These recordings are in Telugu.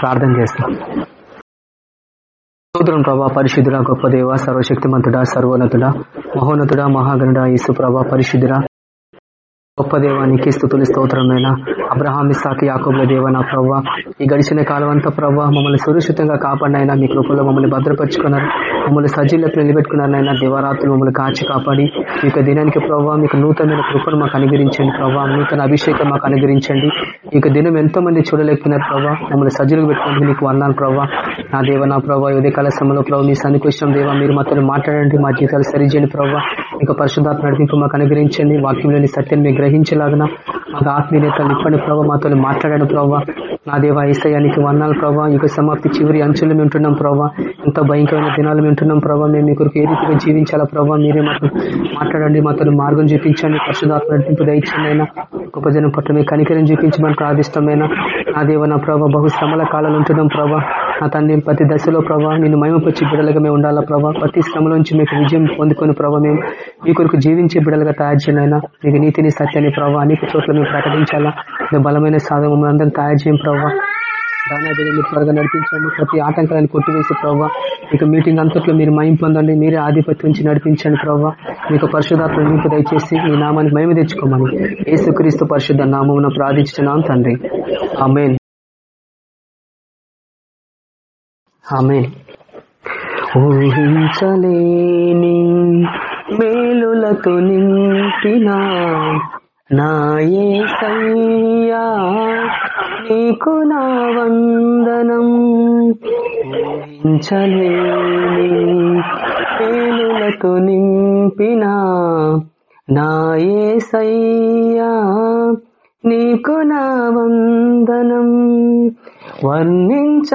ప్రార్థన చేస్తాం. సూత్రం ప్రభా పరిశుద్ధుడ గొప్ప దేవ సర్వశక్తిమంతుడ సర్వోన్నతుడ మహోన్నతుడ మహాగణుడ ఈసు ప్రభా పరిశుద్ధుడ. గొప్ప దేవానికి స్థుతులు స్తోత్రమైన అబ్రహామి సాకి యాకోబుల దేవ నా ప్రవ్వ ఈ గడిచిన కాలం అంతా ప్రవ్వ మమ్మల్ని సురక్షితంగా కాపాడినైనా మీ కృపల్లో మమ్మల్ని భద్రపరుచుకున్నారు. మమ్మల్ని సజ్జీలకు నిలబెట్టుకున్నారనైనా దివారాత్రులు మమ్మల్ని కాచి కాపాడి మీకు దినానికి ప్రభావ మీకు నూతనమైన కృపను మాకు అనుగ్రహించండి ప్రభావ నూతన అభిషేకం మాకు అనుగ్రహించండి. ఇక దినం ఎంతో మంది చూడలేకపోయినారు ప్రభావ మమ్మల్ని సజ్జీలకు పెట్టుకుని మీకు వన్నాను ప్రభావ నా దేవ నా ప్రభావ ఉదయ కాల సమయంలో ప్రభావ మీ సన్నికృష్ణం దేవ. మీరు మాతో మాట్లాడండి మా జీవితాలు సరిచేయండి ప్రభావ మీకు పరిశుద్ధాత్మ నడిపింపు మాకు అనుగ్రహించండి. వాక్యంలోని సత్యాన్ని మీరు గ్రహించలాగిన మాకు ఆత్మీయతలు ఇప్పటి ప్రభావ మాతో మాట్లాడండి ప్రభావ నా దేవ ఈసయానికి వందాలు ప్రభావ ఇక సమాప్తి చివరి అంచులు ఉంటున్నాం ప్రభావ ఎంత భయంకరమైన దినాలు అంటున్నాం ప్రభావ మేము మీ కొరకు ఏ రీతిగా జీవించాలా ప్రభావ మీరే మాకు మాట్లాడండి మాతో మార్గం చూపించండి పరిశుధాత్మ నడిపింపు దయచేయమైనా గొప్ప జనం పట్ల మీ కనికరం చూపించమని ప్రార్థిష్టమైన నా దేవ నా ప్రభావ బహు శ్రమల కాలాలు ఉంటున్నాం ప్రభా. నా తండ్రి ప్రతి దశలో ప్రభావ నేను మహిమపరిచి బిడలుగా మేము ఉండాలా ప్రభావ ప్రతి శ్రమలోంచి మీకు విజయం పొందుకొని ప్రభావ మేము మీ కొరకు జీవించే బిడలుగా తయారు చేయనైనా మీకు నీతిని సత్యాన్ని ప్రభావ అనేక చోట్ల మేము ప్రకటించాలా. మీ బలమైన సాధన మమ్మల్ని అందరం తయారు చేయం ప్రభావ దానాభిధి మీరు త్వరగా నడిపించండి. ప్రతి ఆటంకాలను కొట్టివేసి ప్రవ్వా మీకు మీటింగ్ అంతట్లో మీరు మహిం పొందండి. మీరే ఆధిపత్యం నుంచి నడిపించండి ప్రభావ మీకు పరిశుధాత్మ నింపు దయచేసి మీ నామాన్ని మేము తెచ్చుకోమని ఏసుక్రీస్తు పరిశుద్ధ నామమున ప్రార్థించున్నాం తండ్రి. ఆమెన్. ఆమె ఊహించలేని మేలులతో నింపినా. నాయే నీకు నా వందనం. ఊహించలేని పేలులతో నింపిన నాయే సయ్యా నీకు నా వందనం. వర్ణించగలనా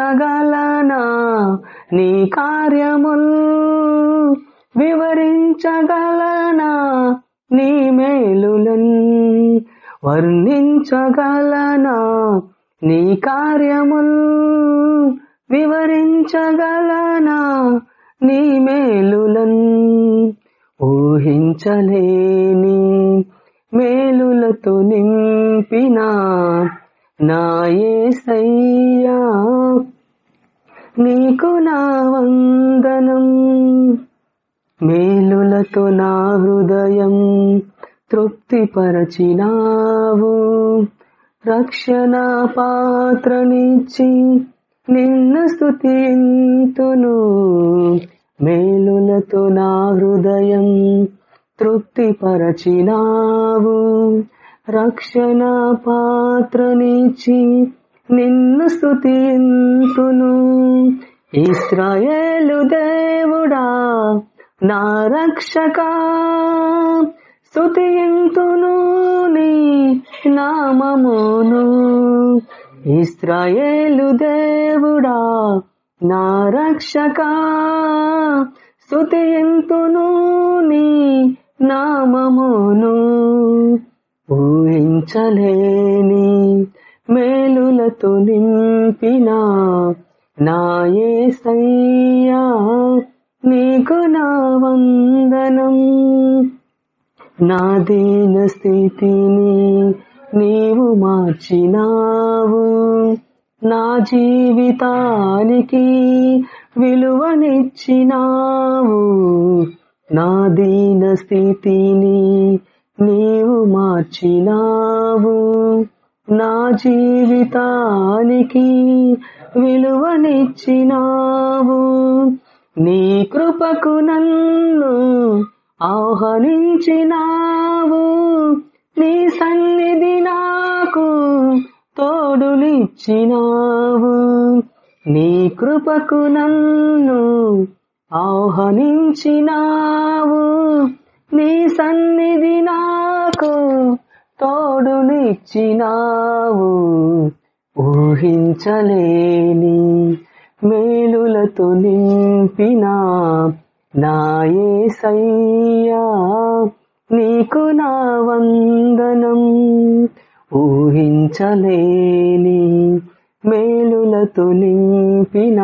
నీ కార్యముల్? వివరించగలనా నీ మేలులన్ వర్ణించగలనా? నీ కార్యముల్ వివరించగలనా? నీ మేలులన్ ఊహించలేని మేలులతో నింపిన నాయసయ్యా నీకు నా వందనం. మేలులతో నా హృదయం తృప్తిపరచినావు. రక్షణ పాత్రనిచ్చి నిన్ను స్థుతింతును మేలులతో నా హృదయం తృప్తిపరచినావు. రక్షణ పాత్రనిచ్చి నిన్ను స్థుతింతును ఇస్రాయేలు దేవుడా నా రక్షక స్థుతింతును నీ నామమును. ఇస్రాయేలు దేవుడా నా రక్షక స్థుతింతును నీ నామమును. ఊహించలేని మేలులతో నింపిన నాయే సయ్యా నీకు నా వందనం. నా దీన స్థితిని నీవు మార్చినావు. నా జీవితానికి విలువనిచ్చినావు. నా దీన స్థితిని నీవు మార్చినావు. నా జీవితానికి విలువనిచ్చినావు. నీ కృపకు నన్ను ఆహ్వానించినావు. నీ సన్నిధి నాకు తోడునిచ్చినావు. నీ కృపకు నన్ను ఆహ్వానించినావు. నీ సన్నిధి నాకు తోడునిచ్చినావు. ఊహించలేని మేలులతో నింపిన నాయసయ్యా నీకు నా వందనం ఊహించలేని మేలులతో నింపిన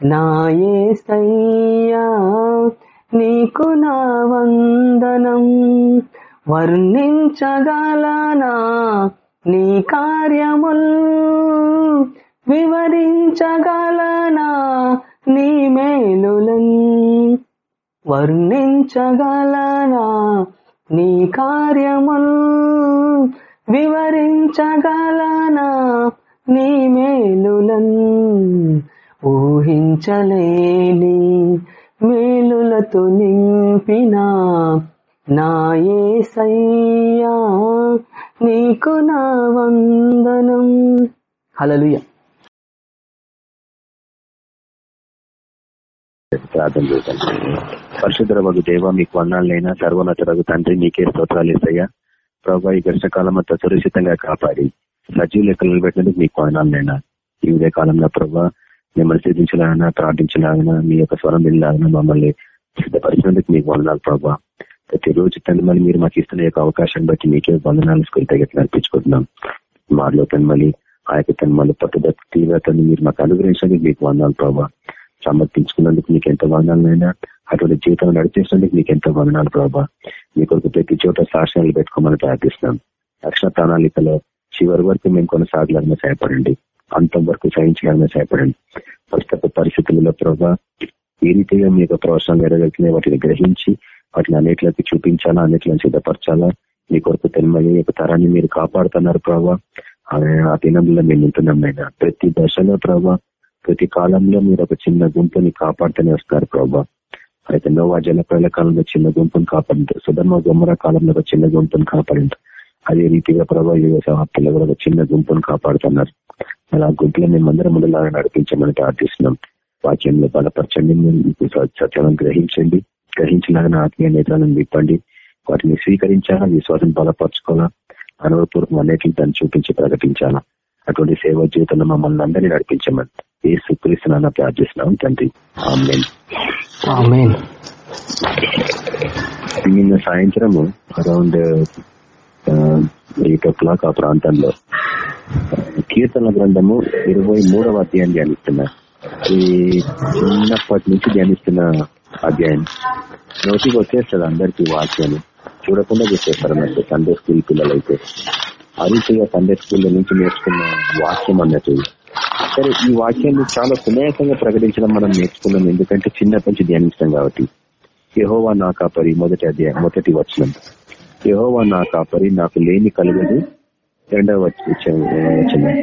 నాయసయ్యా నీకు నా వందనం వర్ణించగలనా నీ కార్యముల్ వివరించగలనా నీ మేలులన్? వర్ణించగలనా నీ కార్యముల్? వివరించగలనా నీ మేలులను? ఊహించలేని మేలులతో నింపిన నాయసయ్యా నీకు నా వందనం. హలలుయా ప్రార్థన చేద్దాం. పరిశుద్ధ వగు దేవ మీకు వందాలైనా సర్వోన్నతులకు తండ్రి మీకే స్తోత్రాలు ఇస్తాయా ప్రభావ ఈ ఘర్షకాలం అంతా సురక్షితంగా కాపాడి సజీవ లెక్కలు పెట్టినందుకు మీకు వందాలైనా ఈ ఉదయ కాలంలో ప్రభా మిమ్మల్ని సిద్ధించలాగినా ప్రార్థించలాగినా మీ యొక్క స్వరం వెళ్ళాగినా మమ్మల్ని సిద్ధపరిచినందుకు మీకు వందనాలు ప్రభావ ప్రతిరోజు తను మళ్ళీ మీరు మాకు ఇస్తున్న యొక్క అవకాశాన్ని బట్టి మీకే వందనాలు స్కూల్ తగ్గట్లు మాలో తను మళ్ళీ ఆ యొక్క తను మళ్ళీ పట్టుదల తీవ్రతను మీరు మాకు అనుగ్రహించడానికి మీకు వందాలు ప్రభావ సమర్పించుకున్నందుకు మీకు ఎంత వందనాలైనా అటువంటి జీవితం నడిచేసినందుకు మీకు ఎంతో వందనాలు ప్రభావ మీ కొరకు ప్రతి చోట సాక్షణాలు పెట్టుకోమని ప్రార్థిస్తున్నాం. రక్షణ ప్రణాళికలో చివరి వరకు మేము కొనసాగలమే సహాయపడండి. అంతం వరకు సహించగలమే సహాయపడండి. ప్రస్తుత పరిస్థితులలో ప్రభావ ఏ రీతిగా మీ యొక్క ప్రవేశం నెరవేరుతున్నాయి వాటిని గ్రహించి వాటిని అన్నిటిలోకి చూపించాలా అన్నిటిని సిద్ధపరచాలా? మీ కొరకు తెమ్మని యొక్క తరాన్ని మీరు కాపాడుతున్నారు ప్రభావ ఆ దినంలో మేము ఉంటున్నాం అయినా ప్రతి దశలో ప్రభావ ప్రతి కాలంలో మీరు ఒక చిన్న గుంపుని కాపాడుతూనే వస్తారు ప్రభా. అయితే నోవా జలప్రల కాలంలో చిన్న గుంపును కాపాడు సుధర్మ గుమ్మర కాలంలో ఒక చిన్న గుంపును కాపాడింది అదే రీతిగా ప్రభావ సమాప్తిలో కూడా ఒక చిన్న గుంపును కాపాడుతున్నారు. అలా గుంపులో మేమందరం ముందులాగా నడిపించమని ప్రార్థిస్తున్నాం. వాక్యంలో బలపరచండి. సత్యాలను గ్రహించండి. గ్రహించలాగిన ఆత్మీయ నేతలను విప్పండి. వాటిని స్వీకరించాలా? విశ్వాసం బలపరచుకోవాలా? అనుభవపూర్వకం అన్నిటిని దాన్ని చూపించి ప్రకటించాలా? అటువంటి సేవ జీవితంలో మమ్మల్ని అందరినీ నడిపించమని ఏ సుక్రీస్తున్నా ప్రార్థిస్తున్నాం తండ్రి. నిన్న సాయంత్రము అరౌండ్ ఎయిట్ ఓ క్లాక్ ఆ ప్రాంతంలో కీర్తన గ్రంథము ఇరవై మూడవ అధ్యాయం ధ్యానిస్తున్నారు ఈ చిన్నప్పటి నుంచి ధ్యానిస్తున్న అధ్యాయం. నోటికి వచ్చేస్తుంది అందరికి వాక్యాన్ని చూడకుండా చెప్పేస్తారు అన్నట్టు సండే స్కూల్ పిల్లలు అయితే అరుచుగా సండే స్కూల్ నుంచి నేర్చుకున్న వాక్యం అన్నట్టు సరే ఈ వాక్యాన్ని చాలా సునాయాసంగా ప్రకటించడం మనం నేర్చుకున్నాం. ఎందుకంటే చిన్నప్పటి నుంచి ధ్యానించడం కాబట్టి. యహోవా నా కాపరి మొదటి అధ్యాయం మొదటి వచనం. యహోవా నా కాపరి నాకు లేని కలుగదు. రెండవ వచనం.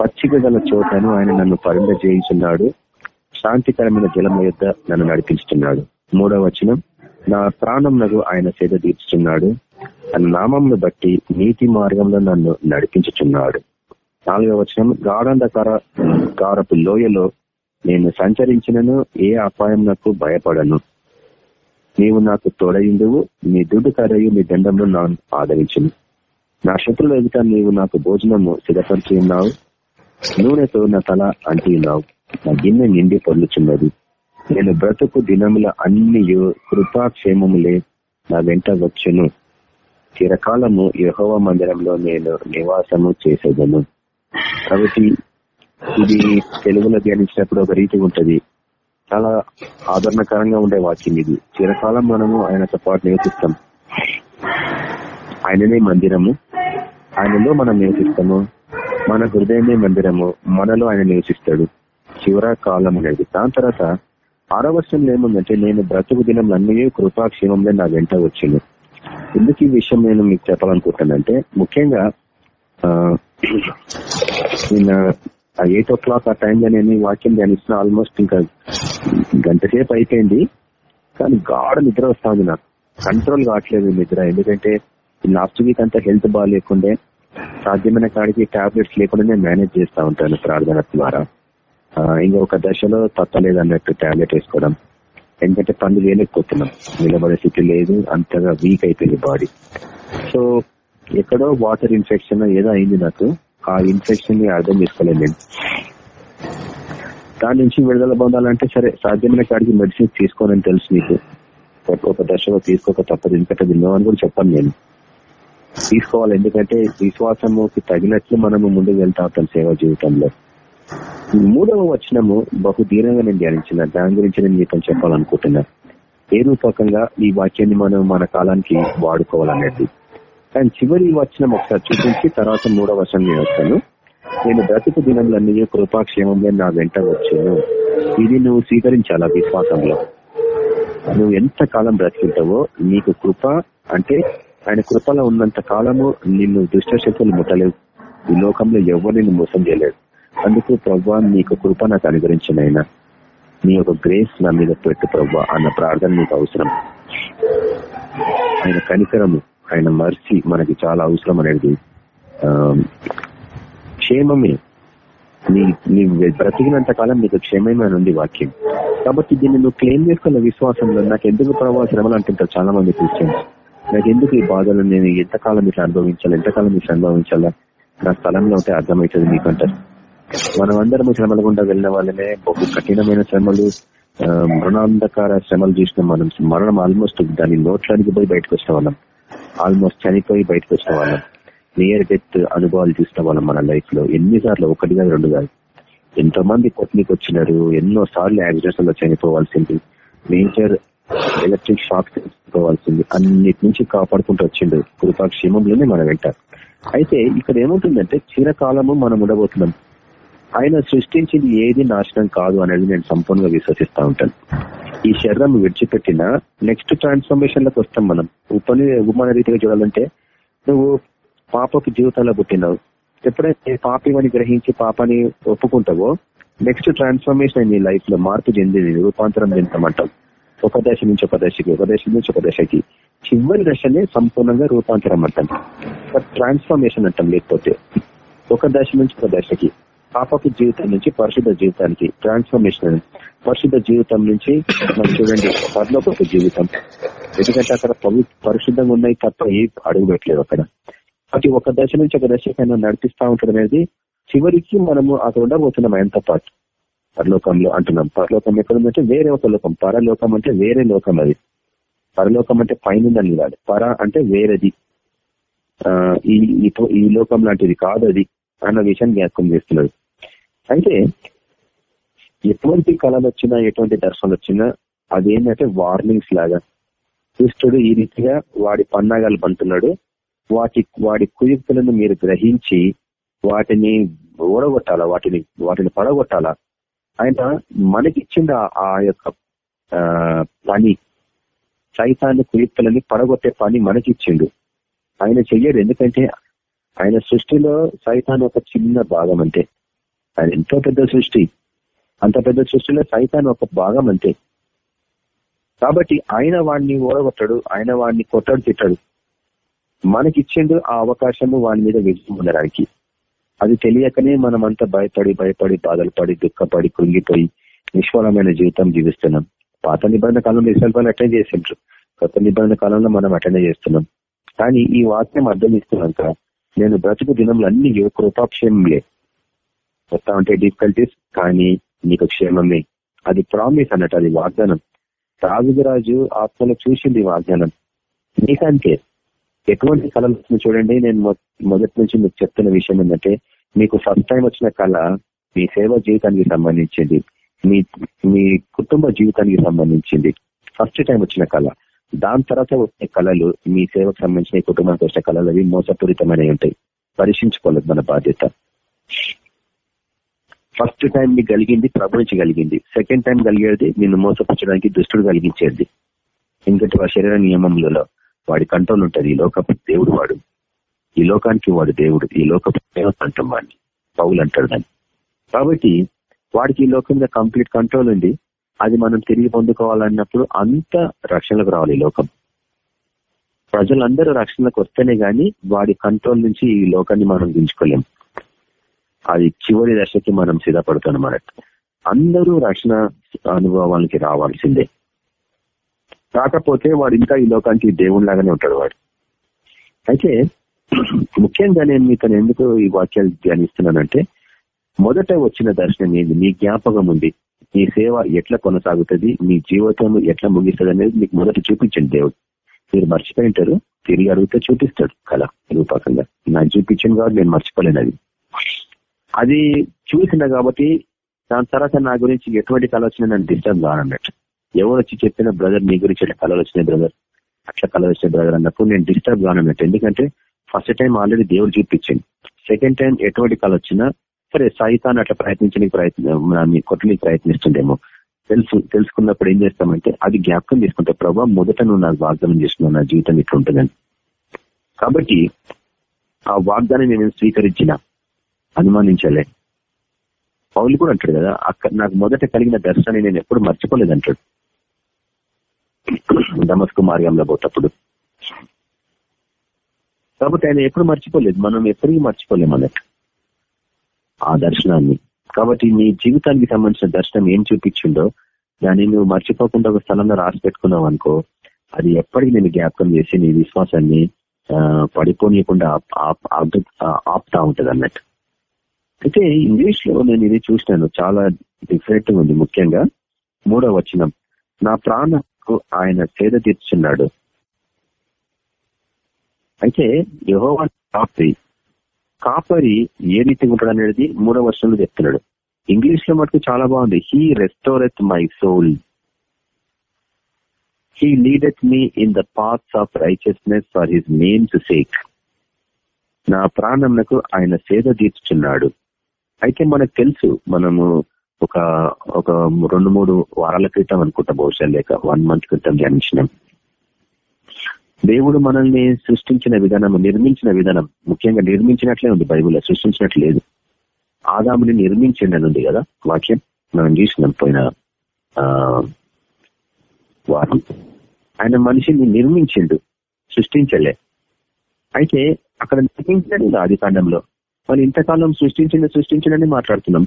పచ్చిక గల చోటను ఆయన నన్ను పరింద చేయించున్నాడు. శాంతికరమైన జలం యొద్ నన్ను నడిపిస్తున్నాడు మూడవ వచనం నా ప్రాణం ఆయన సేద తీర్చుతున్నాడు. తన నామంను బట్టి నీతి మార్గంలో నన్ను నడిపించుచున్నాడు. నాలుగవ వచనం గాఢంధకార కారపు లోయలో నేను సంచరించినను ఏ అపాయం నాకు భయపడను. నీవు నాకు తోడయిందువు నీ దుడ్డు కరయు నీ దండంలో నా ఆదరించును. నా శత్రుల ఎదుట నీవు నాకు భోజనము సిద్ధపరిచి ఉన్నావు. నూనెతో నా తల అంటున్నావు నా గిన్నె నిండి పొర్లుచున్నది. నేను బ్రతుకు దినముల అన్ని కృపాక్షేమములే నా వెంట వచ్చును. చిరకాలము యహోవ మందిరంలో నేను నివాసము చేసేదను. కాబట్టి ఇది తెలుగులో ధ్యానించినప్పుడు ఒక రీతి ఉంటది. చాలా ఆదరణకరంగా ఉండే వాక్యం ఇది. చిరకాలం మనము ఆయనతో పాటు నివసిస్తాం. ఆయననే మందిరము. ఆయనలో మనం నివసిస్తాము. మన హృదయమే మందిరము. మనలో ఆయన నివసిస్తాడు. చివర కాలం అనేది. దాని తర్వాత ఆరో వర్షంలో ఏముందంటే నేను బ్రతుకు దినం అన్నీ కృపాక్షేమంలో నా వెంట వచ్చింది ఎందుకు ఈ విషయం నేను మీకు చెప్పాలనుకుంటానంటే ముఖ్యంగా నిన్న ఎయిట్ ఓ క్లాక్ ఆ టైంలో నేను వాక్యం ధ్యానిస్తున్న ఆల్మోస్ట్ ఇంకా గంట సేపు అయిపోయింది. కానీ గాఢ నిద్ర వస్తుంది నాకు. కంట్రోల్ కావట్లేదు నిద్ర. ఎందుకంటే లాస్ట్ వీక్ అంతా హెల్త్ బాగాలేకుండే సాధ్యమైన కాడికి టాబ్లెట్స్ లేకుండా మేనేజ్ చేస్తూ ఉంటాను ప్రార్థన ద్వారా. ఇంకా ఒక దశలో తప్పలేదు అన్నట్టు టాబ్లెట్ వేసుకోవడం. ఎందుకంటే పనులు వేయలేకపోతున్నాం నిలబడే స్థితి లేదు. అంతగా వీక్ అయిపోయింది బాడీ సో ఎక్కడో వాటర్ ఇన్ఫెక్షన్ ఏదో అయింది నాకు. ఆ ఇన్ఫెక్షన్ని అర్థం చేసుకోలేదు నేను. దాని నుంచి విడుదల పొందాలంటే సరే సాధ్యమైన కాడికి మెడిసిన్ తీసుకోనని తెలుసు నీకు. ఒక దశలో తీసుకోక తప్పదు ఎందుకంటే విన్నామని అని కూడా చెప్పాను నేను. తీసుకోవాలి ఎందుకంటే విశ్వాసముకి తగినట్లు మనము ముందుకు వెళ్తా ఉంటాం సేవా జీవితంలో. మూడవ వచనము బహుదీనంగా నేను ధ్యానించిన దాని గురించి నేను మీతో చెప్పాలనుకుంటున్నా. ఏ రూపకంగా ఈ వాక్యాన్ని మనం మన కాలానికి వాడుకోవాలనేది. కానీ చివరి వచనం ఒకసారి చూపించి తర్వాత మూడవ వచనం నేను వస్తాను. నేను బ్రతుకు దినంలన్నీ కృపాక్షేమంలో నా వెంట వచ్చాను. ఇది నువ్వు స్వీకరించాలా విశ్వాసంలో? నువ్వు ఎంత కాలం బ్రతికింటావో నీకు కృప అంటే ఆయన కృపలో ఉన్నంత కాలము నిన్ను దుష్టశక్తులు ముట్టలేవు. ఈ లోకంలో ఎవరు నిన్ను మోసం చేయలేదు అందుకు ప్రవ్వా నీకు కృప నాకు అనుగ్రహించిన నీ యొక్క గ్రేస్ నా మీద పెట్టు ప్రవ్వా అన్న ప్రార్థన నీకు అవసరం. ఆయన కనికరము ఆయన మర్చి మనకి చాలా అవసరం అనేది ఆ, క్షేమమే. నీ నీ బ్రతికినంత కాలం నీకు క్షేమమే అని ఉంది వాక్యం. కాబట్టి దీన్ని నువ్వు క్లెయిమ్ చేసుకున్న విశ్వాసంలో నాకు ఎందుకు ప్రభావ శ్రమలు అంటుంటారు చాలా మంది క్రిస్టియన్స్? నాకు ఎందుకు ఈ బాధలు? నేను ఎంతకాలం ఇట్లా అనుభవించాలి? ఎంతకాలం ఇట్లా అనుభవించాలా? నా స్థలంలో ఉంటే అర్థమవుతుంది మీకంటారు మనం అందరం శ్రమల గుండా వెళ్ళిన వాళ్ళనే బహు కఠినమైన శ్రమలు మరణాంధకార శ్రమలు చూసిన మనం మరణం ఆల్మోస్ట్ దాని నోట్లోనికి పోయి బయటకు వచ్చిన వాళ్ళం. ఆల్మోస్ట్ చనిపోయి బయటకు వచ్చిన వాళ్ళం నియర్ డెత్ అనుభవాలు చూసిన వాళ్ళం మన లైఫ్లో ఎన్నిసార్లు? ఒకటి కాదు రెండు కాదు. ఎంతో మంది కొట్టికి వచ్చినారు. ఎన్నో సార్లు యాక్సిడెంట్స్లో చనిపోవాల్సింది. మేజర్ ఎలక్ట్రిక్ షాక్ చనిపోవాల్సింది అన్నిటి నుంచి కాపాడుకుంటూ వచ్చిండు కృపాక్షేమంలోనే మనం వెంట. అయితే ఇక్కడ ఏముంటుందంటే చిరకాలము మనం ఉండబోతున్నాం. ఆయన సృష్టించింది ఏది నాశనం కాదు అనేది నేను సంపూర్ణంగా విశ్వసిస్తా ఉంటాను. ఈ శరీరం విడిచిపెట్టిన నెక్స్ట్ ట్రాన్స్ఫర్మేషన్లకు వస్తాం మనం. ఉపని ఉపమాన రీతిగా చూడాలంటే నువ్వు పాపపు జీవితంలో పుట్టినావు. ఎప్పుడైతే పాపివని గ్రహించి పాపని ఒప్పుకుంటావో నెక్స్ట్ ట్రాన్స్ఫర్మేషన్ నీ లైఫ్లో మార్పు చెందింది రూపాంతరం చెందమంటాం ఒక దశ నుంచి ఒక దశకి ఒక దశ నుంచి ఒక దశకి చివరి దశనే సంపూర్ణంగా రూపాంతరం అంటాం. ట్రాన్స్ఫర్మేషన్ అంటాం లేకపోతే. ఒక దశ నుంచి ఒక దశకి. పాపపు జీవితం నుంచి పరిశుద్ధ జీవితానికి ట్రాన్స్ఫర్మేషన్ పరిశుద్ధ జీవితం నుంచి మనం చూడండి పరలోకపు జీవితం. ఎందుకంటే అక్కడ పరిశుద్ధంగా ఉన్నాయి తప్ప ఏ అడుగు పెట్టలేదు అక్కడ. అటు ఒక దశ నుంచి ఒక దశకైనా నడిపిస్తా ఉంటాడు అనేది చివరికి మనము అక్కడ ఉండబోతున్నాం ఆయనతో పాటు. పరలోకంలో అంటున్నాం. పరలోకం ఎక్కడ ఉందంటే వేరే ఒక లోకం. పరలోకం అంటే వేరే లోకం అది. పరలోకం అంటే పైన కాదు పర అంటే వేరేది. ఈ ఈ- ఈ లోకం లాంటిది కాదు అది. అన్న విషయాన్ని జ్ఞాపకం చేస్తున్నాడు అయితే ఎటువంటి కళలు వచ్చినా ఎటువంటి దర్శనాలు వచ్చినా అదేంటంటే వార్నింగ్స్ లాగా. దుష్టుడు ఈ రీతిగా వాడి పన్నాగాలు పంటున్నాడు వాటి వాడి కుయుక్తులను మీరు గ్రహించి వాటిని ఓడగొట్టాలా వాటిని వాటిని పడగొట్టాలా? ఆయన మనకిచ్చింది ఆ- ఆ యొక్క పని. సైతాన్ని కుయుక్తులని పడగొట్టే పని మనకిచ్చిండు. ఆయన చెయ్యడు. ఎందుకంటే ఆయన సృష్టిలో సైతాన్ ఒక చిన్న భాగం అంతే. ఆయన ఎంతో పెద్ద సృష్టి. అంత పెద్ద సృష్టిలో సైతాన్ ఒక భాగం అంతే. కాబట్టి ఆయన వాడిని ఓడగొట్టాడు ఆయన వాడిని కొట్టాడు తిట్టాడు. మనకిచ్చిండు ఆ అవకాశము వాని మీద విజయం ఉండడానికి. అది తెలియకనే మనం అంతా భయపడి భయపడి బాధలు పడి దుఃఖపడి కృంగిపోయి నిష్ఫలమైన జీవితం జీవిస్తున్నాం. పాత నిబంధన కాలంలో ఇసల్ అటెండ్ చేసిండ్రు. కొత్త నిబంధన కాలంలో మనం అటెండ్ చేస్తున్నాం. కానీ ఈ వాక్యం అర్థం ఇస్తున్నాక నేను బ్రతుకు దినంలో అన్ని ఏ కృపాక్షేమంలే వస్తా ఉంటే డిఫికల్టీస్ కానీ నీకు క్షేమమే. అది ప్రామిస్ అన్నట్టు అది వాగ్దానం. రాజు ఆత్మలో చూసింది వాగ్దానం. నీకంటే ఎటువంటి కళలు వచ్చినా చూడండి నేను మొ- మొదటి నుంచి మీకు చెప్తున్న విషయం ఏంటంటే మీకు ఫస్ట్ టైం వచ్చిన కళ మీ సేవ జీవితానికి సంబంధించింది. మీ మీ కుటుంబ జీవితానికి సంబంధించింది. ఫస్ట్ టైం వచ్చిన కళ. దాని తర్వాత వచ్చే కళలు మీ సేవకు సంబంధించిన ఈ కుటుంబానికి వచ్చిన కళలు అవి మోసపూరితమైనవి ఉంటాయి. పరీక్షించుకోలేదు మన బాధ్యత. ఫస్ట్ టైం మీకు కలిగింది ప్రభు నుంచి కలిగింది. సెకండ్ టైం కలిగేది నిన్ను మోసపరచడానికి దుష్టుడు కలిగించేది. ఎందుకంటే వాడి శరీర నియమంలో వాడి కంట్రోల్ ఉంటుంది. ఈ లోకపు దేవుడు వాడు. ఈ లోకానికి వాడు దేవుడు. ఈ లోకపు దేవత అంటాం వాడిని. పౌలు అంటాడు దాన్ని. కాబట్టి వాడికి ఈ లోకం కంప్లీట్ కంట్రోల్ ఉంది. అది మనం తిరిగి పొందుకోవాలన్నప్పుడు అంత రక్షణకు రావాలి ఈ లోకం. ప్రజలందరూ రక్షణలకు వస్తేనే గాని వాడి కంట్రోల్ నుంచి ఈ లోకాన్ని మనం దించుకోలేం. అది చివరి దశకి మనం సిద్ధపడుతున్నాం అన్నట్టు. అందరూ రక్షణ అనుభవానికి రావాల్సిందే. కాకపోతే వాడు ఇంకా ఈ లోకానికి దేవునిలాగానే ఉంటాడు వాడు. అయితే ముఖ్యంగా నేను మీతో ఎందుకు ఈ వాక్యాలు ధ్యానిస్తున్నానంటే మొదట వచ్చిన దర్శనం ఏంది? మీ జ్ఞాపకం ఉంది. మీ సేవ ఎట్లా కొనసాగుతుంది? మీ జీవితం ఎట్లా ముగిస్తుంది అనేది మీకు మొదట చూపించండి దేవుడు. మీరు మర్చిపోయి ఉంటారు తిరిగి అడిగితే చూపిస్తాడు కళ రూపకంగా. నాకు చూపించింది కాబట్టి నేను మర్చిపోలేను అది. అది చూసిన కాబట్టి దాని తర్వాత నా గురించి ఎటువంటి కళ వచ్చినా నన్ను డిస్టర్బ్ కానన్నట్టు. ఎవరు వచ్చి చెప్పిన బ్రదర్ నీ గురించి ఎట్లా కళలు వచ్చినాయి బ్రదర్? అట్లా కళలు వచ్చిన బ్రదర్ అన్నప్పుడు నేను డిస్టర్బ్ కానన్నట్టు. ఎందుకంటే ఫస్ట్ టైం ఆల్రెడీ దేవుడు చూపించింది. సెకండ్ టైం ఎటువంటి కళ వచ్చినా సరే సైతాన్ అట్లా ప్రయత్నించడానికి ప్రయత్నం కొట్టడానికి ప్రయత్నిస్తుండేమో. తెలుసు తెలుసుకున్నప్పుడు ఏం చేస్తామంటే అది జ్ఞాపకం తీసుకుంటే ప్రభావ మొదట నువ్వు నాకు వాగ్దానం చేస్తున్నావు నా జీవితం ఇట్లా ఉంటుందని. కాబట్టి ఆ వాగ్దానం నేను స్వీకరించిన అనుమానించలే. పౌలు కూడా అంటాడు కదా అక్కడ నాకు మొదట కలిగిన దర్శనాన్ని నేను ఎప్పుడు మర్చిపోలేదు అంటాడు దమస్కు మార్గంలో పోతప్పుడు. కాబట్టి ఆయన ఎప్పుడు మర్చిపోలేదు మనం ఎప్పటికీ మర్చిపోలేము అన్నట్టు ఆ దర్శనాన్ని. కాబట్టి నీ జీవితానికి సంబంధించిన దర్శనం ఏం చూపించిండో దాన్ని నువ్వు మర్చిపోకుండా ఒక స్థలంలో రాసి పెట్టుకున్నావు అనుకో అది ఎప్పటికీ నేను జ్ఞాపకం చేసి నీ విశ్వాసాన్ని పడిపోనీయకుండా ఆపుతా ఉంటది అన్నట్టు. అయితే ఇంగ్లీష్లో నేను ఇది చూసినాను చాలా డిఫరెంట్ ఉంది ముఖ్యంగా. మూడో వచనం నా ప్రాణకు ఆయన సేద తీర్చున్నాడు. అయితే యహోవా కాపరి కాపరి ఏ రీతిగా ఉంటాడు అనేది మూడో వర్షంలో చెప్తున్నాడు. ఇంగ్లీష్లో మటుకు చాలా బాగుంది. He restoreth my soul he leadeth me in the paths of righteousness for his name's sake నా ప్రాణంలకు ఆయన సేద తీర్చుచున్నాడు. అయితే మనకు తెలుసు మనము ఒక ఒక రెండు మూడు వారాల క్రితం అనుకుంటా బహుశా లేక వన్ మంత్ క్రితం ధ్యానించినాం. దేవుడు మనల్ని సృష్టించిన విధానం నిర్మించిన విధానం ముఖ్యంగా నిర్మించినట్లే ఉంది బైబుల్లో సృష్టించినట్లు లేదు ఆదాముని నిర్మించండి అని ఉంది కదా వాక్యం? మనం చూసినాం పోయిన వారం. ఆయన మనిషిని నిర్మించిండు సృష్టించలే. అయితే అక్కడ నిర్మించలేదు ఆది కాండంలో. మరి ఇంతకాలం సృష్టించిన సృష్టించడని మాట్లాడుతున్నాం.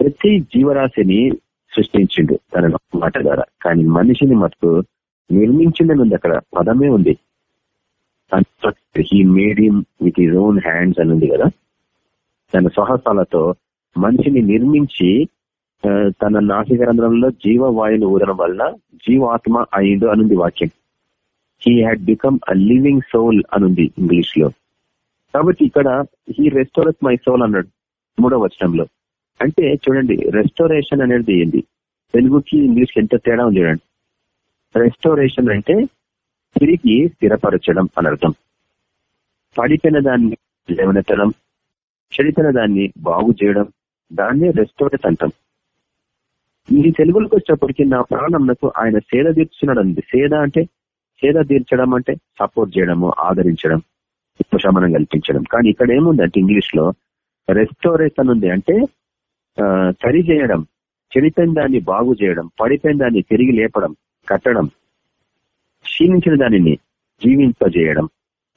ప్రతి జీవరాశిని సృష్టించిండు తన మాట ద్వారా. కానీ మనిషిని మటుకు నిర్మించిందని ఉంది అక్కడ. పదమే ఉంది. He made him with his own hands అని ఉంది కదా. తన సాహసాలతో మనిషిని నిర్మించి తన నాసికరంధ్రంలో జీవవాయుని ఊదడం వల్ల జీవాత్మ అయిండు అనుంది వాక్యం. He had become a living soul అనుంది ఇంగ్లీష్లో కాబట్టి ఇక్కడ హీ రెస్టోరెట్ మై సోల్ అన్నాడు మూడో వచనంలో. అంటే చూడండి రెస్టోరేషన్ అనేది ఏంది? తెలుగుకి ఇంగ్లీష్ ఎంత తేడా ఉంది చూడండి. రెస్టోరేషన్ అంటే తిరిగి స్థిరపరచడం అని అర్థం. పడిపోయిన దాన్ని లేవనెత్తడం చెడిపోయిన దాన్ని బాగు చేయడం దాన్ని రెస్టోరేట్ అంటాం. ఈ తెలుగులోకి వచ్చేప్పటికీ నా ప్రాణంకు ఆయన సేద తీర్చున్నాడు అంది సేద అంటే సేద తీర్చడం అంటే సపోర్ట్ చేయడము ఆదరించడం ఉపశమనం కల్పించడం. కానీ ఇక్కడ ఏముందంటే ఇంగ్లీష్లో రెస్టోరేషన్ ఉంది అంటే సరి చేయడం చెడిపోయిన దాన్ని బాగు చేయడం పడిపోయిన దాన్ని తిరిగి లేపడం. కట్టడం క్షీణించిన దానిని జీవింపజేయడం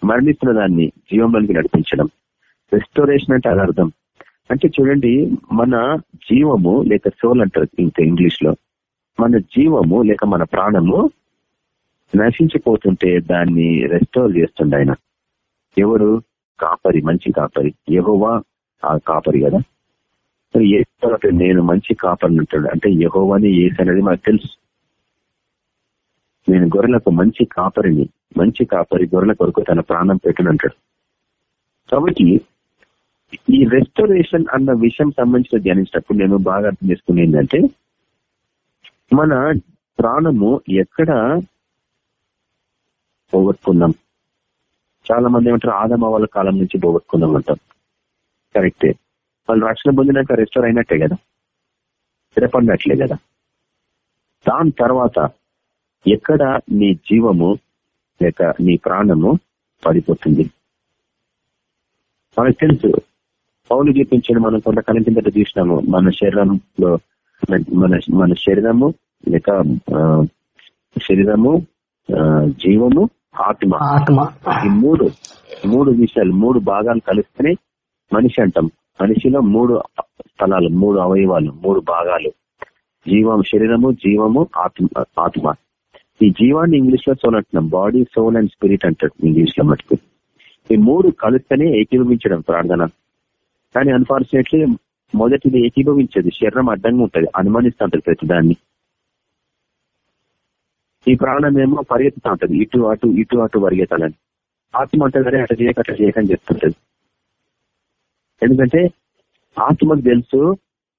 మరణిస్తున్న దాన్ని జీవంలోనికి నడిపించడం రెస్టోరేషన్ అంటే అది అంటే చూడండి మన జీవము లేక సోల్ అంటారు ఇంకా ఇంగ్లీష్లో మన జీవము లేక మన ప్రాణము నశించిపోతుంటే దాన్ని రెస్టోర్ చేస్తుండ ఆయన. ఎవరు? కాపరి మంచి కాపరి. యహోవా ఆ కాపరి కదా. ఏ నేను మంచి కాపరి అంటాడు. అంటే యహోవాని ఏసనేది అనేది మాకు తెలుసు. నేను గొర్రెలకు మంచి కాపరిని మంచి కాపరి గొర్రెల కొరకు తన ప్రాణం పెట్టునంటాడు కాబట్టి ఈ రెస్టోరేషన్ అన్న విషయం సంబంధించిన ధ్యానించినప్పుడు నేను బాగా అర్థం చేసుకుని ఏంటంటే మన ప్రాణము ఎక్కడ పోగొట్టుకున్నాం చాలా మంది ఏమంటారు ఆదమ వాళ్ళ కాలం నుంచి పోగొట్టుకుందాం అంటాం కరెక్టే. వాళ్ళు రక్షణ పొందినాక రెస్టోర్ అయినట్టే కదా? స్థిరపడినట్లే కదా? దాని తర్వాత ఎక్కడ నీ జీవము లేక నీ ప్రాణము పడిపోతుంది. మనకు తెలుసు పౌలు చూపించడం మనం కొంతకాలం కిందట చూసినాము మన శరీరంలో మన మన శరీరము లేక శరీరము జీవము ఆత్మ. ఆత్మ. ఈ మూడు మూడు విషయాలు మూడు భాగాలు కలిస్తేనే మనిషి అంటాం. మనిషిలో మూడు స్థలాలు మూడు అవయవాలు మూడు భాగాలు. జీవం శరీరము జీవము ఆత్మ ఆత్మ. ఈ జీవాన్ని ఇంగ్లీష్లో సోల్ అంటున్నాం. బాడీ సోల్ అండ్ స్పిరిట్ అంటాడు ఇంగ్లీష్లో మటుకు. ఈ మూడు కలిస్తేనే ఏకీభవించడం ప్రార్థన. కానీ అన్ఫార్చునేట్లీ మొదటిది ఏకీభవించదు. శరీరం అడ్డంగా ఉంటుంది. అనుమానిస్తూ ఉంటుంది ప్రతి దాన్ని ఈ ప్రాణం ఏమో పరిగెత్తుతా ఉంటది. ఇటు అటు ఇటు అటు పరిగెత్తాలని. ఆత్మ అంటే అటు అట్లా చేయక అట్లా చేయకని చెప్తుంటది. ఎందుకంటే ఆత్మకు తెలుసు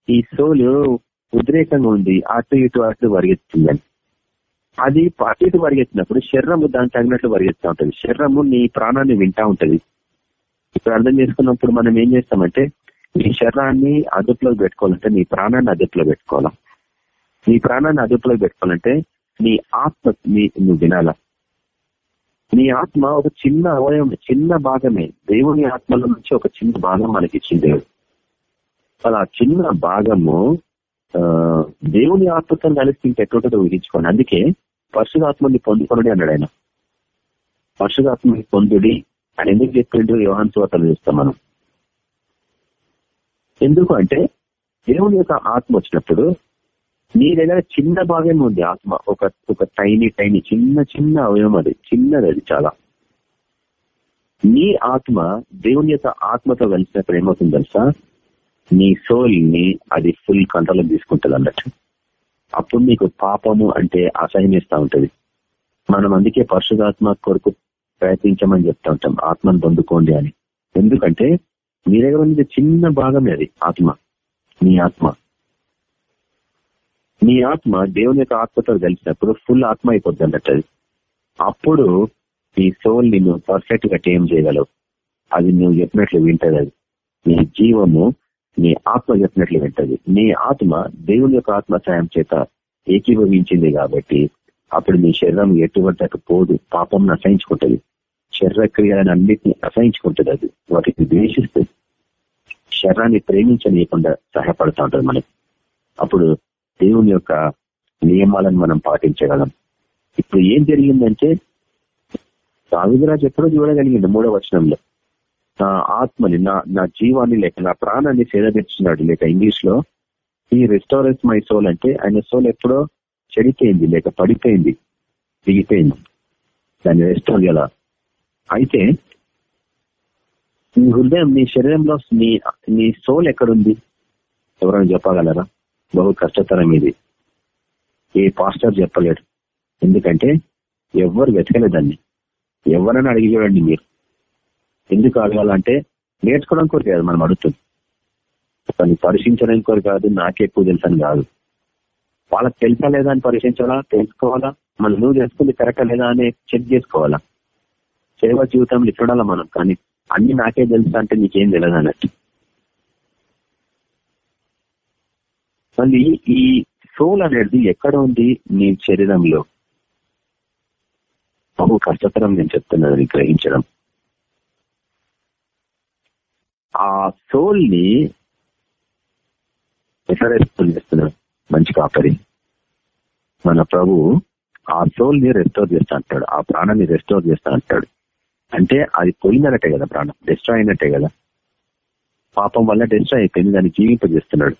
ఈ సోలు ఉద్రేకంగా ఉంది. అటు ఇటు అటు పరిగెత్తుందని. అది అటు పరిగెత్తినప్పుడు శరీరము దానికి తగినట్లు పరిగెత్తా ఉంటది. శరీరము నీ ప్రాణాన్ని వింటా ఉంటది. ఇప్పుడు అర్థం చేసుకున్నప్పుడు మనం ఏం చేస్తామంటే నీ శరీరాన్ని అదుపులో పెట్టుకోవాలంటే నీ ప్రాణాన్ని అదుపులో పెట్టుకోవాలా? నీ ప్రాణాన్ని అదుపులో పెట్టుకోవాలంటే నీ ఆత్మ నీ నువ్వు వినాల? నీ ఆత్మ ఒక చిన్న అవయవం చిన్న భాగమే. దేవుని ఆత్మలో నుంచి ఒక చిన్న భాగం మనకి ఇచ్చింది దేవుడు. అలా చిన్న భాగము దేవుని ఆత్మతో కలిసి ఇంకెట్టుంటుందో ఊహించుకోండి. అందుకే పరిశుధాత్మని పొందుకొనడి అన్నాడు ఆయన. పరిశుధాత్మని పొందుడి అని ఎందుకు చెప్పిండు యోహాన్ చోతలు చూస్తాం మనం. ఎందుకు అంటే దేవుని యొక్క ఆత్మ వచ్చినప్పుడు నీ దగ్గర చిన్న భాగం ఉంది ఆత్మ. ఒక ఒక టైనీ టైనీ చిన్న చిన్న అవయవం అది. చిన్నది అది చాలా. నీ ఆత్మ దేవుని యొక్క ఆత్మతో కలిసినప్పుడు ఏమవుతుంది తెలుసా? నీ సోల్ని అది ఫుల్ కంట్రోల్ తీసుకుంటుంది అన్నట్టు. అప్పుడు నీకు పాపము అంటే అసహ్యమిస్తూ ఉంటది. మనం అందుకే పరిశుధాత్మ కొరకు ప్రయత్నించమని చెప్తా ఉంటాం. ఆత్మను పొందుకోండి అని. ఎందుకంటే మీ దగ్గర ఉన్నది చిన్న భాగమే అది ఆత్మ. నీ ఆత్మ. నీ ఆత్మ దేవుని యొక్క ఆత్మతో కలిసినప్పుడు ఫుల్ ఆత్మ అయిపోద్ది అన్నట్టు అది. అప్పుడు నీ సోల్ నిన్ను పర్ఫెక్ట్గా టేమ్ చేయగలవు. అది నువ్వు చెప్పినట్లు వింటది అది. నీ జీవము నీ ఆత్మ చెప్పినట్లు వింటది. నీ ఆత్మ దేవుని యొక్క ఆత్మ సాయం చేత ఏకీభవించింది కాబట్టి అప్పుడు నీ శరీరం ఎటువంటి పోదు. పాపం అసహించుకుంటది శరీర క్రియలను అన్నిటిని అసహించుకుంటది అది. వాటిని ద్వేషిస్తుంది శరీరాన్ని ప్రేమించనీయకుండా సహాయపడుతూ ఉంటది మనకి. అప్పుడు దేవుని యొక్క నియమాలను మనం పాటించగలం. ఇప్పుడు ఏం జరిగిందంటే సావిధరాజు ఎప్పుడో చూడగలిగింది మూడో వచనంలో. నా ఆత్మని నా నా జీవాన్ని లేక నా ప్రాణాన్ని సేదతీర్చున్నాడు లేక ఇంగ్లీష్లో ఈ రెస్టారెన్స్ మై సోల్ అంటే ఆయన సోల్ ఎప్పుడో చెడిపోయింది లేక పడిపోయింది దిగిపోయింది. దాన్ని రెస్టోర్ ఎలా అయితే నీ హృదయం నీ శరీరంలో నీ నీ సోల్ ఎక్కడుంది? ఎవరైనా చెప్పగలరా? బహు కష్టతరం ఇది. ఏ పాస్టర్ చెప్పలేడు. ఎందుకంటే ఎవరు వెతకలేదాన్ని ఎవరైనా అడిగి చూడండి మీరు? ఎందుకు అడగాలంటే నేర్చుకోవడం కొరకు కాదు మనం అడుగుతుంది. దాన్ని పరీక్షించడం కొరకు కాదు నాకే ఎక్కువ తెలుసని కాదు. వాళ్ళకి తెలుసా లేదా అని పరీక్షించాలా తెలుసుకోవాలా? మనం నువ్వు తెలుసుకుంది కరెక్టా లేదా అని చెక్ చేసుకోవాలా? సేవ జీవితంలో చూడాలా మనం? కానీ అన్ని నాకే తెలుసా అంటే నీకేం తెలియదు అన్నట్టు. మళ్ళీ ఈ సోల్ అనేది ఎక్కడ ఉంది నీ శరీరంలో? బహు కష్టతరం నేను చెప్తున్నది గ్రహించడం. ఆ సోల్ని రెస్టోర్ చేస్తున్నాడు మంచి కాపరి. మన ప్రభు ఆ సోల్ని రెస్టోర్ చేస్తా అంటాడు. ఆ ప్రాణాన్ని రెస్టోర్ చేస్తా అంటాడు. అంటే అది పోయినట్టే కదా ప్రాణం. డిస్ట్రాయ్ అయినట్టే కదా. పాపం వల్ల డిస్ట్రాయ్ అయిపోయింది. దాన్ని జీవింపజేస్తున్నాడు.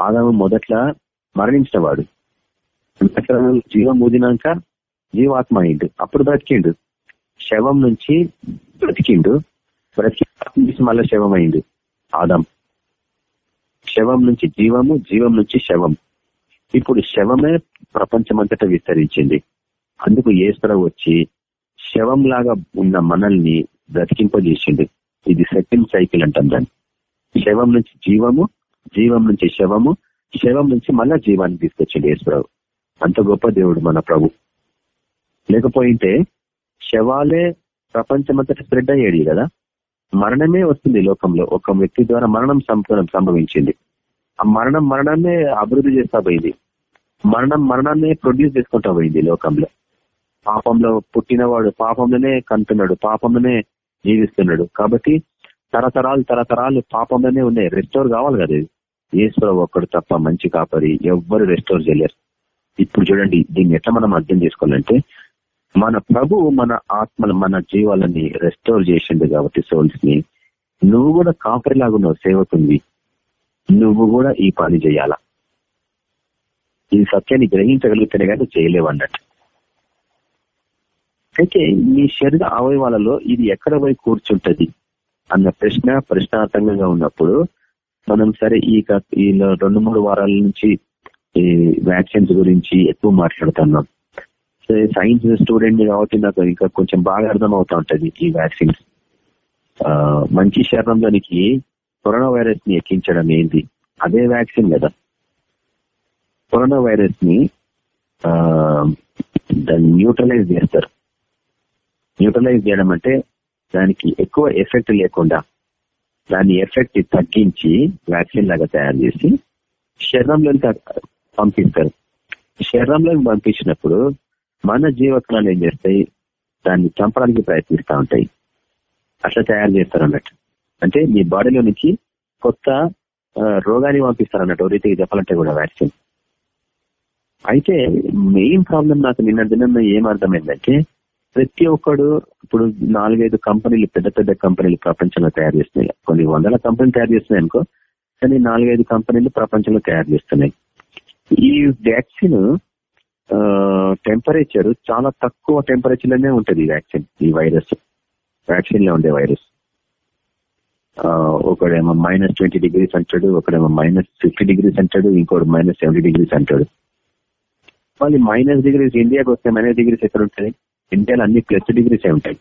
ఆదాము మొదట్లో మరణించిన వాడు జీవం ఊదినాక జీవాత్మ అయిండు. అప్పుడు బ్రతికిండు. శవం నుంచి బ్రతికిండు. బ్రతికి నుంచి మళ్ళీ శవం అయిండు ఆదాం. శవం నుంచి జీవము జీవం నుంచి శవం. ఇప్పుడు శవమే ప్రపంచమంతటా విస్తరించింది. అందుకు ఈశ్వర వచ్చి శవం లాగా ఉన్న మనల్ని బ్రతికింపజేసిండు. ఇది సెకండ్ సైకిల్ అంటాం దాన్ని. శవం నుంచి జీవము జీవం నుంచి శవము శవం నుంచి మళ్ళా జీవాన్ని తీసుకొచ్చిండు ఈశ్వరావు అంత గొప్ప దేవుడు మన ప్రభు. లేకపోయింటే శవాలే ప్రపంచమంతటా స్ప్రెడ్ అయ్యేది కదా. మరణమే వస్తుంది లోకంలో. ఒక వ్యక్తి ద్వారా మరణం సంపూర్ణం సంభవించింది. ఆ మరణం మరణమే అభివృద్ధి చేస్తా పోయింది. మరణం మరణాన్ని ప్రొడ్యూస్ చేసుకుంటా పోయింది లోకంలో. పాపంలో పుట్టినవాడు పాపంలోనే కంటున్నాడు. పాపంలోనే జీవిస్తున్నాడు. కాబట్టి తరతరాలు తరతరాలు పాపంలోనే ఉన్నాయి. రెస్టోర్ కావాలి కదా ఇది. ఒక్కడు తప్ప మంచి కాపరి ఎవ్వరు రెస్టోర్ చేయలేరు. ఇప్పుడు చూడండి దీన్ని ఎట్లా మనం అర్థం చేసుకోవాలంటే మన ప్రభు మన ఆత్మలు మన జీవాలని రెస్టోర్ చేసిండు కాబట్టి సోల్స్ని. నువ్వు కూడా కాపరిలాగున్నావు సేవకుంది నువ్వు కూడా ఈ పని చేయాలా? ఈ సత్యాన్ని గ్రహించగలిగితేనే కానీ చేయలేవు అన్నట్టు. అయితే నీ శరీర అవయవాలలో ఇది ఎక్కడ పోయి కూర్చుంటది? అన్న ప్రశ్న ప్రశ్నార్థంగా ఉన్నప్పుడు మనం సరే ఈ ఈ రెండు మూడు వారాల నుంచి ఈ వ్యాక్సిన్స్ గురించి ఎక్కువ మాట్లాడుతున్నాం. సైన్స్ స్టూడెంట్ కాబట్టి నాకు ఇంకా కొంచెం బాగా అర్థం అవుతా ఉంటది ఈ వ్యాక్సిన్స్. మంచి శరీరంలోనికి కరోనా వైరస్ని ఎక్కించడం ఏంటి అదే వ్యాక్సిన్ కదా. కరోనా వైరస్ని దాన్ని న్యూట్రలైజ్ చేస్తారు. న్యూట్రలైజ్ చేయడం అంటే దానికి ఎక్కువ ఎఫెక్ట్ లేకుండా దాని ఎఫెక్ట్ తగ్గించి వ్యాక్సిన్ లాగా తయారు చేసి శరీరంలోకి పంపిస్తారు. శరీరంలోకి పంపించినప్పుడు మన జీవత్వాలు ఏం చేస్తాయి? దాన్ని చంపడానికి ప్రయత్నిస్తూ ఉంటాయి. అట్లా తయారు చేస్తారు అన్నట్టు అంటే మీ బాడీలోనికి కొత్త రోగాన్ని పంపిస్తారు అన్నట్టు రీతికి చెప్పాలంటే కూడా వ్యాక్సిన్ అయితే మెయిన్ ప్రాబ్లం నాకు నిన్న దినం ఏం అర్థమైందంటే ప్రతి ఒక్కడు ఇప్పుడు నాలుగైదు కంపెనీలు పెద్ద పెద్ద కంపెనీలు ప్రపంచంలో తయారు చేస్తున్నాయి. కొన్ని వందల కంపెనీలు తయారు చేస్తున్నాయి అనుకో కానీ నాలుగైదు కంపెనీలు ప్రపంచంలో తయారు చేస్తున్నాయి. ఈ వ్యాక్సిన్ టెంపరేచర్ చాలా తక్కువ టెంపరేచర్లోనే ఉంటది ఈ వ్యాక్సిన్ ఈ వైరస్ వ్యాక్సిన్లో ఉండే వైరస్ ఒకడేమో మైనస్ ట్వంటీ డిగ్రీస్ అంటాడు ఒకడేమో మైనస్ ఫిఫ్టీ డిగ్రీస్ అంటాడు ఇంకోటి మైనస్ సెవెంటీ డిగ్రీస్ అంటాడు. మళ్ళీ మైనస్ డిగ్రీస్ ఇండియాకి వస్తే మైనస్ డిగ్రీస్ ఎక్కడ ఉంటాయి ఇండియాలో అన్ని ప్లస్ డిగ్రీస్ ఉంటాయి.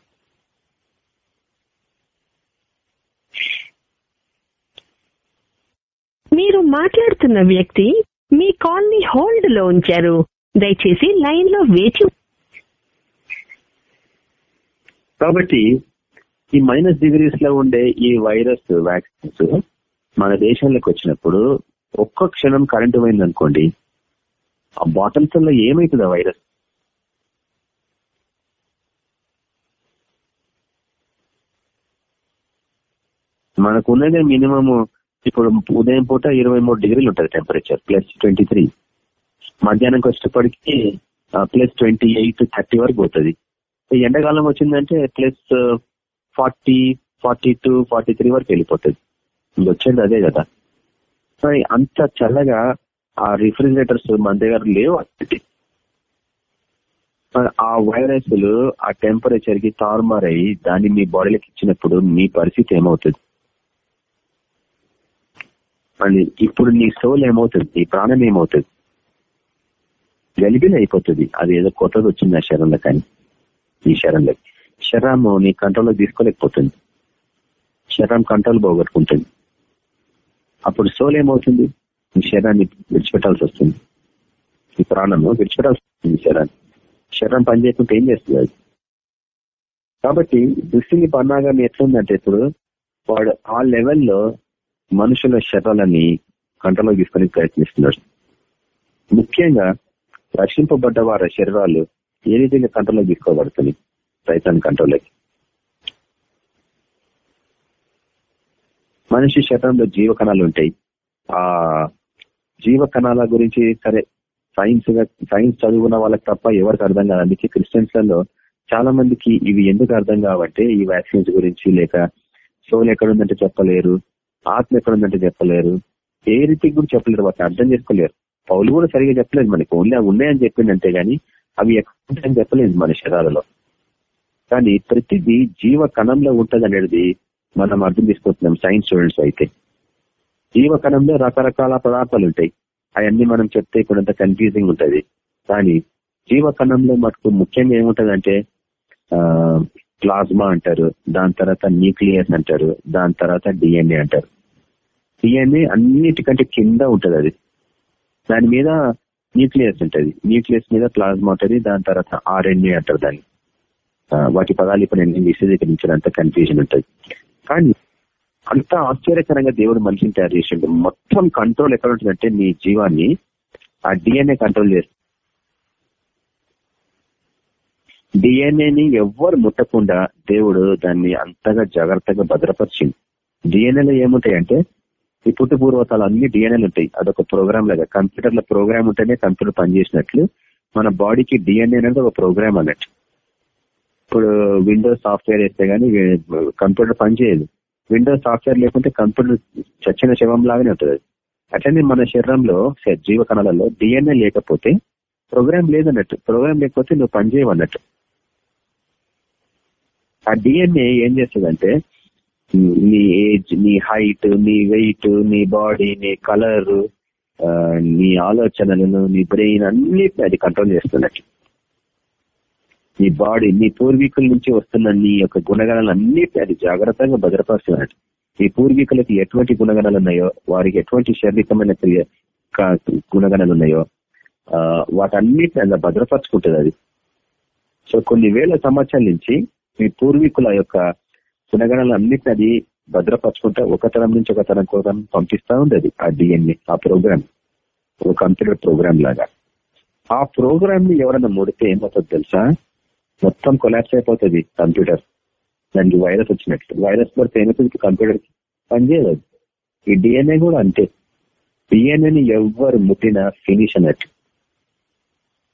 మీరు మాట్లాడుతున్న వ్యక్తి మీ కాల్ని హోల్డ్లో ఉంచారు. దయచేసి లైన్లో వేచి కాబట్టి ఈ మైనస్ డిగ్రీస్లో ఉండే ఈ వైరస్ వ్యాక్సిన్స్ మన దేశంలోకి వచ్చినప్పుడు ఒక్క క్షణం కరెంటు పోయింది అనుకోండి ఆ బాటిల్స్లో ఏమైతుంది ఆ వైరస్ మనకు ఉన్నదే మినిమం ఇప్పుడు ఉదయం పూట ఇరవై మూడు డిగ్రీలు ఉంటుంది టెంపరేచర్ ప్లస్ ట్వంటీ త్రీ మధ్యాహ్నంకి వచ్చేటప్పటికి ప్లస్ ట్వంటీ ఎయిట్ థర్టీ వరకు పోతుంది. ఎండాకాలం వచ్చిందంటే plus forty forty two forty three వరకు వెళ్ళిపోతుంది. ఇది వచ్చేది అదే కదా. అంత చల్లగా ఆ రిఫ్రిజిరేటర్స్ మన దగ్గర లేవు ఆ వైరస్లు ఆ టెంపరేచర్కి తారుమారై దాన్ని మీ బాడీలోకి ఇచ్చినప్పుడు మీ పరిస్థితి ఏమవుతుంది? అండ్ ఇప్పుడు నీ సోల్ ఏమవుతుంది? నీ ప్రాణం ఏమవుతుంది? గలిబిలి అయిపోతుంది. అది ఏదో కొత్తది వచ్చింది ఆ శరంలో కానీ. ఈ శరంలో శరీరము నీ కంట్రోల్లో తీసుకోలేకపోతుంది. శరం కంట్రోల్ పోగొట్టుకుంటుంది. అప్పుడు సోల్ ఏమవుతుంది? నీ శరీరాన్ని విడిచిపెట్టాల్సి వస్తుంది. ఈ ప్రాణము విడిచిపెట్టాల్సి వస్తుంది శరీరాన్ని శరీరం పనిచేయకుంటే ఏం చేస్తుంది అది? కాబట్టి దృష్టిని పన్నాగా ఎట్లుందంటే ఇప్పుడు వాడు ఆ లెవెల్లో మనుషుల శరీరాలని కంట్రోల్లో తీసుకొని ప్రయత్నిస్తున్నాడు. ముఖ్యంగా రక్షింపబడ్డ వారి శరీరాలు ఏ రీతిగా కంట్రోల్లో తీసుకోబడుతుంది? రైతాన్ కంట్రోల్లోకి. మనిషి శరీరంలో జీవ కణాలు ఉంటాయి. ఆ జీవ కణాల గురించి సరే సైన్స్ సైన్స్ చదువుకున్న వాళ్ళకి తప్ప ఎవరికి అర్థం కాదు. అందుకే క్రిస్టియన్స్లలో చాలా మందికి ఇవి ఎందుకు అర్థం కావంటే ఈ వ్యాక్సిన్స్ గురించి లేక సోల్ ఎక్కడుందంటే చెప్పలేరు ఆత్మ ఎక్కడుందంటే చెప్పలేరు ఏ రీతికి కూడా చెప్పలేరు వాటిని అర్థం చేసుకోలేరు. పౌలు కూడా సరిగా చెప్పలేదు మనకి. ఓన్లీ అవి ఉన్నాయని చెప్పింది అంతే గాని అవి ఎక్కడ చెప్పలేదు మన శరీరాలలో కానీ ప్రతిదీ జీవ కణంలో ఉంటది అనేది మనం అర్థం చేసుకుంటున్నాం సైన్స్ స్టూడెంట్స్ అయితే. జీవ కణంలో రకరకాల పదార్థాలు ఉంటాయి. అవన్నీ మనం చెప్తే కొంత కన్ఫ్యూజింగ్ ఉంటది. కానీ జీవ కణంలో మటుకు ముఖ్యంగా ఏముంటదంటే ప్లాజ్మా అంటారు దాని తర్వాత న్యూక్లియస్ అంటారు దాని తర్వాత డిఎన్ఏ అంటారు. డిఎన్ఏ అన్నిటికంటే కింద ఉంటది అది దాని మీద న్యూక్లియస్ ఉంటుంది. న్యూక్లియస్ మీద ప్లాజ్మా ఉంటుంది. దాని తర్వాత ఆర్ఎన్ఏ అంటారు దాన్ని. వాటి పదాలు ఇప్పుడు నేను విశదీకరించినంత కన్ఫ్యూజన్ ఉంటుంది. కానీ అంత ఆశ్చర్యకరంగా దేవుడు మనిషిని తయారు చేసిండు. మొత్తం కంట్రోల్ ఎక్కడ ఉంటుందంటే నీ జీవాన్ని ఆ డిఎన్ఏ కంట్రోల్ చేస్తుంది. డిఎన్ఏని ఎవ్వరు ముట్టకుండా దేవుడు దాన్ని అంతగా జాగ్రత్తగా భద్రపరిచింది డిఎన్ఏలో ఏముంటాయంటే ఈ పుట్టు పూర్వతాలు అన్ని డిఎన్ఏలు ఉంటాయి. అదొక ప్రోగ్రామ్ లాగా. కంప్యూటర్లో ప్రోగ్రామ్ ఉంటేనే కంప్యూటర్ పనిచేసినట్లు మన బాడీకి డిఎన్ఏ అనేది ఒక ప్రోగ్రామ్ అన్నట్టు. ఇప్పుడు విండోస్ సాఫ్ట్వేర్ వేస్తే గానీ కంప్యూటర్ పనిచేయదు విండోస్ సాఫ్ట్వేర్ లేకుంటే కంప్యూటర్ చచ్చిన శవం లాగానే ఉంటుంది. అట్లనే మన శరీరంలో జీవ కణాలలో డిఎన్ఏ లేకపోతే ప్రోగ్రామ్ లేదన్నట్టు. ప్రోగ్రామ్ లేకపోతే నువ్వు పనిచేయవన్నట్టు ఆ డిఎన్ఏ ఏం చేస్తుందంటే నీ ఏజ్ నీ హైట్ నీ వెయిట్ నీ బాడీ నీ కలర్ నీ ఆలోచనలను నీ బ్రెయిన్ అన్నిటిని అది కంట్రోల్ చేస్తున్నట్టు నీ బాడీ నీ పూర్వీకుల నుంచి వస్తున్న నీ యొక్క గుణగణాలు అన్నిటిని అది జాగ్రత్తగా భద్రపరుస్తున్నట్టు నీ పూర్వీకులకి ఎటువంటి గుణగణాలు ఉన్నాయో వారికి ఎటువంటి శారీరకమైన క్రియ గుణగణాలు ఉన్నాయో వాటన్నిటిని అలా భద్రపరచుకుంటుంది అది. సో కొన్ని వేల సంవత్సరాల నుంచి మీ పూర్వీకుల యొక్క గుణగణాలు అన్నిటిని అది భద్రపరచుకుంటా ఒక తరం నుంచి ఒక తరం కోసం పంపిస్తా ఉంది అది ఆ డిఎన్ఏ ఆ ప్రోగ్రామ్ ఒక కంప్యూటర్ ప్రోగ్రామ్ లాగా. ఆ ప్రోగ్రామ్ని ఎవరైనా ముడితే ఏమవుతుంది తెలుసా? మొత్తం కొలాప్స్ అయిపోతుంది కంప్యూటర్. దానికి వైరస్ వచ్చినట్లు వైరస్ పడితే ఏమవుతుంది కంప్యూటర్ పనిచేయదు. ఈ డిఎన్ఏ కూడా అంతే. డిఎన్ఏని ఎవ్వరు ముట్టినా ఫినిష్ అన్నట్టు.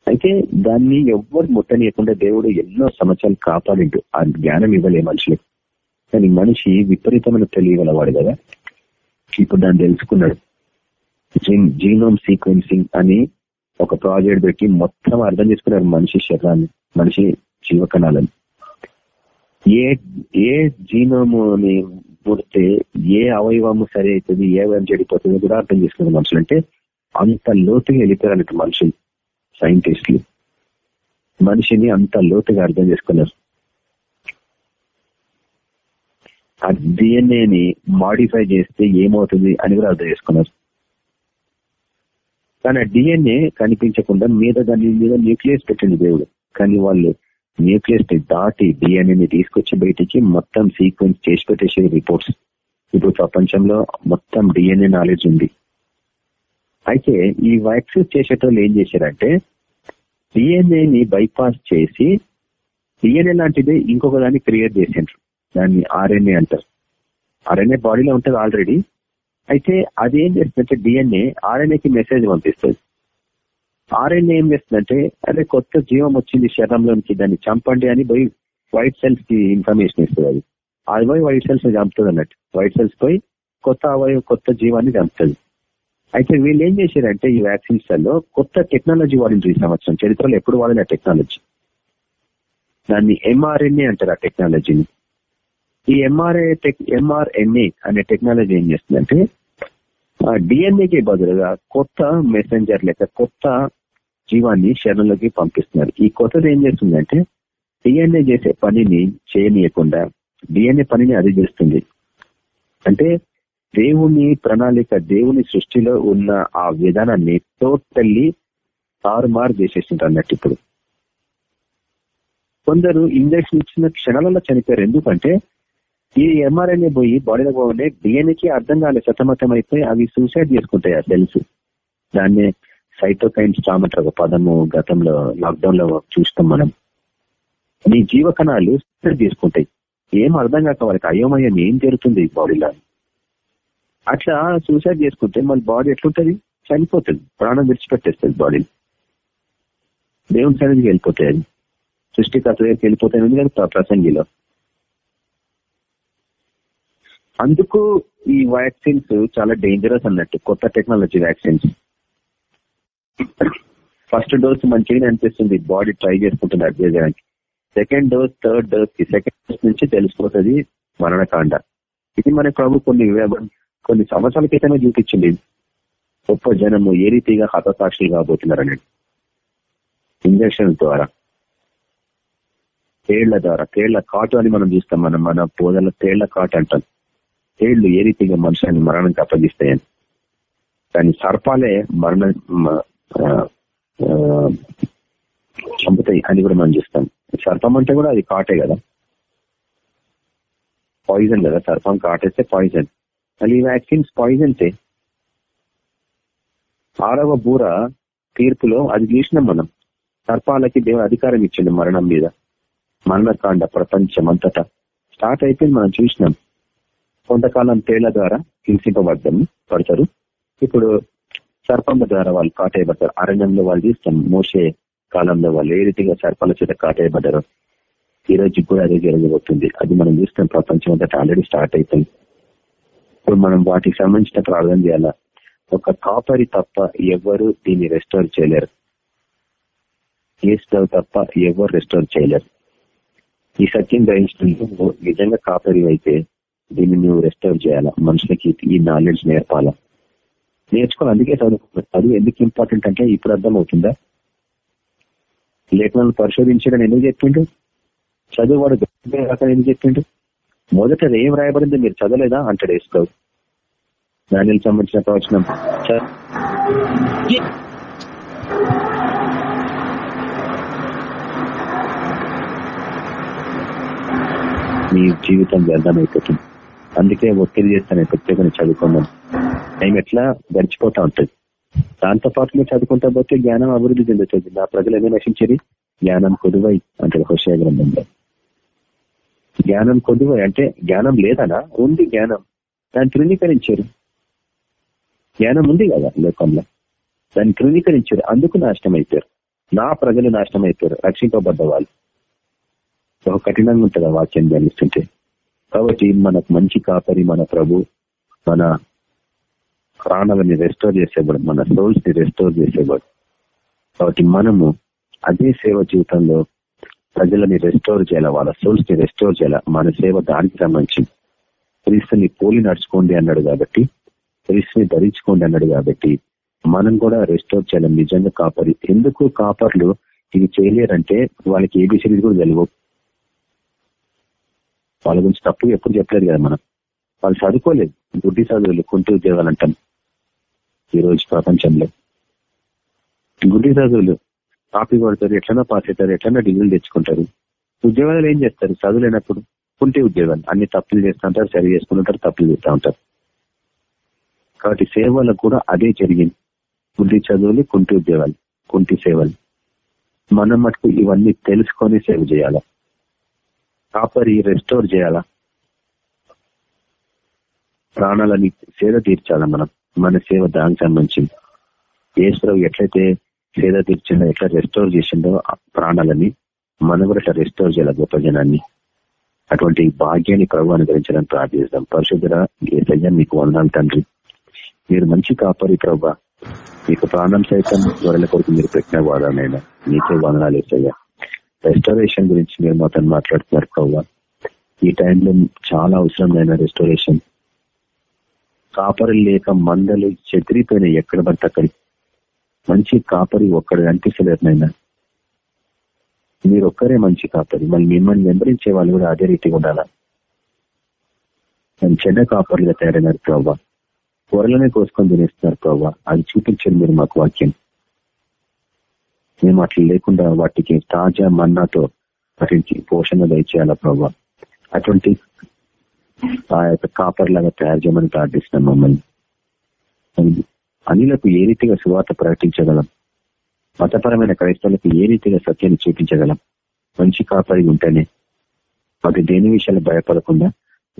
అయితే దాన్ని ఎవ్వరు ముట్టనియకుండా దేవుడు ఎన్నో సంవత్సరాలు కాపాడిండు. ఆ జ్ఞానం ఇవ్వలే మనుషులకు. కానీ మనిషి విపరీతమైన తెలియగలవాడు కదా. ఇప్పుడు దాన్ని తెలుసుకున్నాడు. జీనోమ్ సీక్వెన్సింగ్ అని ఒక ప్రాజెక్ట్ పెట్టి మొత్తం అర్థం చేసుకున్నారు మనిషి శరీరాన్ని మనిషి జీవకణాలను. ఏ ఏ జీనోముని పుడితే ఏ అవయవము సరి అవుతుంది ఏ అవయవం చెడిపోతుందో కూడా అర్థం చేసుకున్నారు మనుషులు. అంటే అంత లోతుగా వెళ్ళిపోయారంట మనుషులు సైంటిస్టులు. మనిషిని అంత లోతుగా అర్థం చేసుకున్నారు. ఆ డిఎన్ఏని మాడిఫై చేస్తే ఏమవుతుంది అని కూడా అర్థం చేసుకున్నారు. కానీ ఆ డిఎన్ఏ కనిపించకుండా మీద దాని మీద న్యూక్లియస్ పెట్టింది దేవుడు. కానీ వాళ్ళు న్యూక్లియస్ని దాటి డిఎన్ఏని తీసుకొచ్చి బయటికి మొత్తం సీక్వెన్స్ చేసి పెట్టేసే రిపోర్ట్స్. ఇప్పుడు ప్రపంచంలో మొత్తం డిఎన్ఏ నాలెడ్జ్ ఉంది. అయితే ఈ వ్యాక్సిన్ చేసేటోళ్ళు ఏం చేశారంటే డిఎన్ఏని బైపాస్ చేసి డిఎన్ఏ లాంటిది ఇంకొక దాన్ని క్రియేట్ చేసిండ్రు. దాన్ని ఆర్ఎన్ఏ అంటారు. ఆర్ఎన్ఏ బాడీలో ఉంటుంది ఆల్రెడీ అయితే అది ఏం చేస్తుందంటే డిఎన్ఏ ఆర్ఎన్ఏకి మెసేజ్ పంపిస్తుంది. ఆర్ఎన్ఏ ఏం చేస్తుందంటే అదే కొత్త జీవం వచ్చింది శరీరంలోనికి దాన్ని చంపండి అని పోయి వైట్ సెల్స్కి ఇన్ఫర్మేషన్ ఇస్తుంది అది. అది పోయి వైట్ సెల్స్ని చంపుతుంది అన్నట్టు. వైట్ సెల్స్ పోయి కొత్త అవయవ కొత్త జీవాన్ని చంపుతుంది. అయితే వీళ్ళు ఏం చేశారంటే ఈ వ్యాక్సిన్స్లలో కొత్త టెక్నాలజీ వాడింది ఈ సంవత్సరం. చరిత్రలో ఎప్పుడు వాడిన టెక్నాలజీ దాన్ని ఎంఆర్ఎన్ఏ అంటారు ఆ టెక్నాలజీని ఈ ఎంఆర్ఏ టెక్ ఎంఆర్ఎన్ఏ అనే టెక్నాలజీ ఏం చేస్తుందంటే డిఎన్ఏకి బదులుగా కొత్త మెసెంజర్ లేక కొత్త జీవాన్ని శరీరంలోకి పంపిస్తున్నారు. ఈ కొత్తది ఏం చేస్తుందంటే డిఎన్ఏ చేసే పనిని చేయనీయకుండా డిఎన్ఏ పనిని అది చేస్తుంది. అంటే దేవుని ప్రణాళిక దేవుని సృష్టిలో ఉన్న ఆ విధానాన్ని టోటల్లీ తారుమారు చేసేసింటారు అన్నట్టు ఇప్పుడు. కొందరు ఇంజక్షన్ ఇచ్చిన క్షణాలలో చనిపోయారు. ఎందుకంటే ఈ ఎంఆర్ఎన్ఏ పోయి బాడీలో పోగానే డిఎన్ఏకి అర్థం కాలేదు సతమతం అయిపోయి అవి సూసైడ్ చేసుకుంటాయి ఆ తెలుసు దాన్ని సైటోకైన్ స్టామ్ అంటారు ఒక పదము గతంలో లాక్డౌన్లో చూస్తాం మనం. నీ జీవకణాలు సూసైడ్ చేసుకుంటాయి. ఏం అర్థం కాక వాళ్ళకి అయోమయం ఏం జరుగుతుంది బాడీలో అట్లా సూసైడ్ చేసుకుంటే మన బాడీ ఎట్లుంటది? చనిపోతుంది. ప్రాణం విడిచిపెట్టేస్తుంది బాడీ దేవుని సన్నిధికి వెళ్ళిపోతాయి అది. సృష్టికర్త దగ్గరికి వెళ్ళిపోతాయి కానీ ప్రసంగిలో. అందుకు ఈ వ్యాక్సిన్స్ చాలా డేంజరస్ అన్నట్టు కొత్త టెక్నాలజీ వ్యాక్సిన్స్. ఫస్ట్ డోస్ మంచిగానే అనిపిస్తుంది బాడీ ట్రై చేసుకుంటుంది అది చేయడానికి సెకండ్ డోస్ థర్డ్ డోస్కి సెకండ్ డోస్ నుంచి తెలిసిపోతుంది మరణకాండ. ఇది మన ప్రభు కొన్ని కొన్ని సంవత్సరాల క్రితమే చూపించింది. గొప్ప జనము ఏ రీతిగా హతసాక్షులు కాబోతున్నారని ఇంజక్షన్ ద్వారా. తేళ్ళ ద్వారా తేళ్ళ కాటు అని మనం చూస్తాం మనం మన పోదల తేళ్ళ కాటు అంటాం. తేళ్ళు ఏ రీతిగా మనుషులని మరణానికి అప్పగిస్తాయని. కానీ సర్పాలే మరణ చంపుతాయి అని కూడా మనం చూస్తాం. సర్పం అంటే కూడా అది కాటే కదా. పాయిజన్ కదా సర్పం కాటేస్తే పాయిజన్ మళ్ళీ ఈ వ్యాక్సిన్స్ పాయిజన్సే ఆరవ బూర తీర్పులో అది చూసినాం మనం. సర్పాలకి దేవ అధికారం ఇచ్చిండు మరణం మీద. మరణకాండ ప్రపంచం అంతటా స్టార్ట్ అయిపోయింది మనం చూసినాం. కొంతకాలం తేళ్ళ ద్వారా హింసింపబడ్డం పడతారు. ఇప్పుడు సర్పంల ద్వారా వాళ్ళు కాటేయబడతారు అరణ్యంలో వాళ్ళు చూస్తాం మోసే కాలంలో వాళ్ళు ఏ రీతిగా సర్పాల చేత కాటేయబడ్డారు ఈ రోజు కూడా అదే జరగబోతుంది. అది మనం చూస్తాం. ప్రపంచం అంతటా ఆల్రెడీ స్టార్ట్ అవుతుంది ఇప్పుడు మనం వాటికి సంబంధించిన ప్రార్థన చేయాలా? ఒక కాపరి తప్ప ఎవరు దీన్ని రెస్టోర్ చేయలేరు. ఏసు తప్ప ఎవరు రెస్టోర్ చేయలేరు. ఈ సత్యం గ్రహించడంలో నిజంగా కాపరి అయితే దీన్ని నువ్వు రెస్టోర్ చేయాలా? మనుషులకి ఈ నాలెడ్జ్ నేర్పాలా? నేర్చుకోవాలి. అందుకే చదువు. చదువు ఎందుకు ఇంపార్టెంట్ అంటే ఇప్పుడు అర్థం అవుతుందా లేఖనాలను పరిశోధించడం ఎందుకు చెప్పిండు? చదువువాడు రకం ఎందుకు చెప్పిండు? మొదట ఏం రాయబడింది మీరు చదవలేదా? అంటాడు వేసుకో దానికి సంబంధించిన ప్రవచనం. మీ జీవితం వ్యర్థమైపోతుంది అందుకే ఒత్తిడి చేస్తాను ప్రత్యేకంగా చదువుకోమని టైం ఎట్లా? గడిచిపోతా ఉంటుంది. దాంతో పాటు మీరు చదువుకుంటా పోతే జ్ఞానం అభివృద్ధి చెందుతుంది. నా ప్రజలు ఏమీ నశించేది జ్ఞానం కొదువై అంటే హుషయ గ్రంథంలో. జ్ఞానం కొదువై అంటే జ్ఞానం లేదనా? ఉంది జ్ఞానం. దాన్ని తృణీకరించారు. జ్ఞానం ఉంది కదా లోకంలో. దాన్ని తృణీకరించారు. అందుకు నాశనం అయిపోయారు. నా ప్రజలు నాశనం అయిపోయారు. రక్షింపబడ్డ వాళ్ళు. ఒక కఠినంగా ఉంటుంది ఆ వాక్యం ధ్యానిస్తుంటే. కాబట్టి మనకు మంచి కాపరి మన ప్రభు మన ప్రాణాలని రెస్టోర్ చేసేవాడు మన సోల్స్ని రెస్టోర్ చేసేవాడు. కాబట్టి మనము అదే సేవ జీవితంలో ప్రజలని రెస్టోర్ చేయాలి వాళ్ళ సోల్స్ని రెస్టోర్ చేయాలి మన సేవ దానికి సంబంధించింది క్రీస్తుని పోలి నడుచుకోండి అన్నాడు కాబట్టి క్రీస్తుని ధరించుకోండి అన్నాడు కాబట్టి మనం కూడా రెస్టోర్ చేయాలి నిజంగా కాపరి. ఎందుకు కాపర్లు ఇది చేయలేరంటే వాళ్ళకి ఏబిసిడీస్ కూడా తెలియవు. వాళ్ళ గురించి తప్పు ఎప్పుడు చెప్పలేదు కదా మనం. వాళ్ళు చదువుకోలేదు. గుడ్డి చదువులు కుంటి ఉద్యోగాలు అంటాం ఈ రోజు ప్రపంచంలో. గుడ్డి చదువులు కాపీ కొడతారు ఎట్లన్నా పాస్ అవుతారు ఎట్లన్నా డిగ్రీలు తెచ్చుకుంటారు. ఉద్యోగాలు ఏం చేస్తారు? చదువులేనప్పుడు కుంటి ఉద్యోగాలు. అన్ని తప్పులు చేస్తుంటారు సరి చేసుకుంటుంటారు తప్పులు చేస్తూ ఉంటారు. కాబట్టి సేవలకు కూడా అదే జరిగింది. గుడ్డి చదువులు కుంటి ఉద్యోగాలు కుంటి సేవలు. మనం మటుకు ఇవన్నీ తెలుసుకొని సేవ చేయాలా. కాపరి రెస్టోర్ చేయాలా? ప్రాణాలని సేద తీర్చాలా మనం? మన సేవ దానికి సంబంధించింది. ఏసుప్రభు ఎట్లయితే సేద తీర్చిందో ఎట్లా రెస్టోర్ చేసిందో ప్రాణాలని మనం కూడా రెస్టోర్ చేయాలి గొప్ప జనాన్ని? అటువంటి భాగ్యాన్ని ప్రభు అనుగ్రహించడానికి ప్రార్థిస్తాం. పరిశుద్ధ ఏసయ్య మీకు వందనాలు తండ్రి. మీరు మంచి కాపరి ప్రభా. మీకు ప్రాణం సైతం గొర్రెల కొరకు మీరు పెట్టిన వాడనైనా నీకే వందనాలు ఏసయ్యా. రెస్టారేషన్ గురించి మీరు మాతో మాట్లాడుతున్నారు ప్రభావ ఈ టైంలో చాలా అవసరమైన రెస్టారేషన్ కాపరి లేక మందలు చెదిరిపోయినాయి ఎక్కడ పడితే అక్కడికి మంచి కాపరి ఒక్కడ అనిపిస్తలేదు నైనా మీరు ఒక్కరే మంచి కాపరి. మళ్ళీ మిమ్మల్ని వెంబడించే వాళ్ళు కూడా అదే రీతిగా ఉండాలా? నేను చెడ్డ కాపర్లుగా తయారైనారు ప్రభావ కూరలనే కోసుకొని తినేస్తున్నారు ప్రభావ అది చూపించండి మీరు మాకు వాక్యం. మేము అట్లా లేకుండా వాటికి తాజా మన్నాతో వాటికి పోషణ దయచేయాలా ప్రభావ అటువంటి ఆ యొక్క కాపర్ లాగా తయారు చేయమని ప్రార్థిస్తున్నాం మమ్మల్ని. అనిలకు ఏ రీతిగా సువార్త ప్రకటించగలం? మతపరమైన క్రైస్తవులకు ఏ రీతిగా సత్యాన్ని చూపించగలం? మంచి కాపరి ఉంటేనే మాకు దేని విషయాలు భయపడకుండా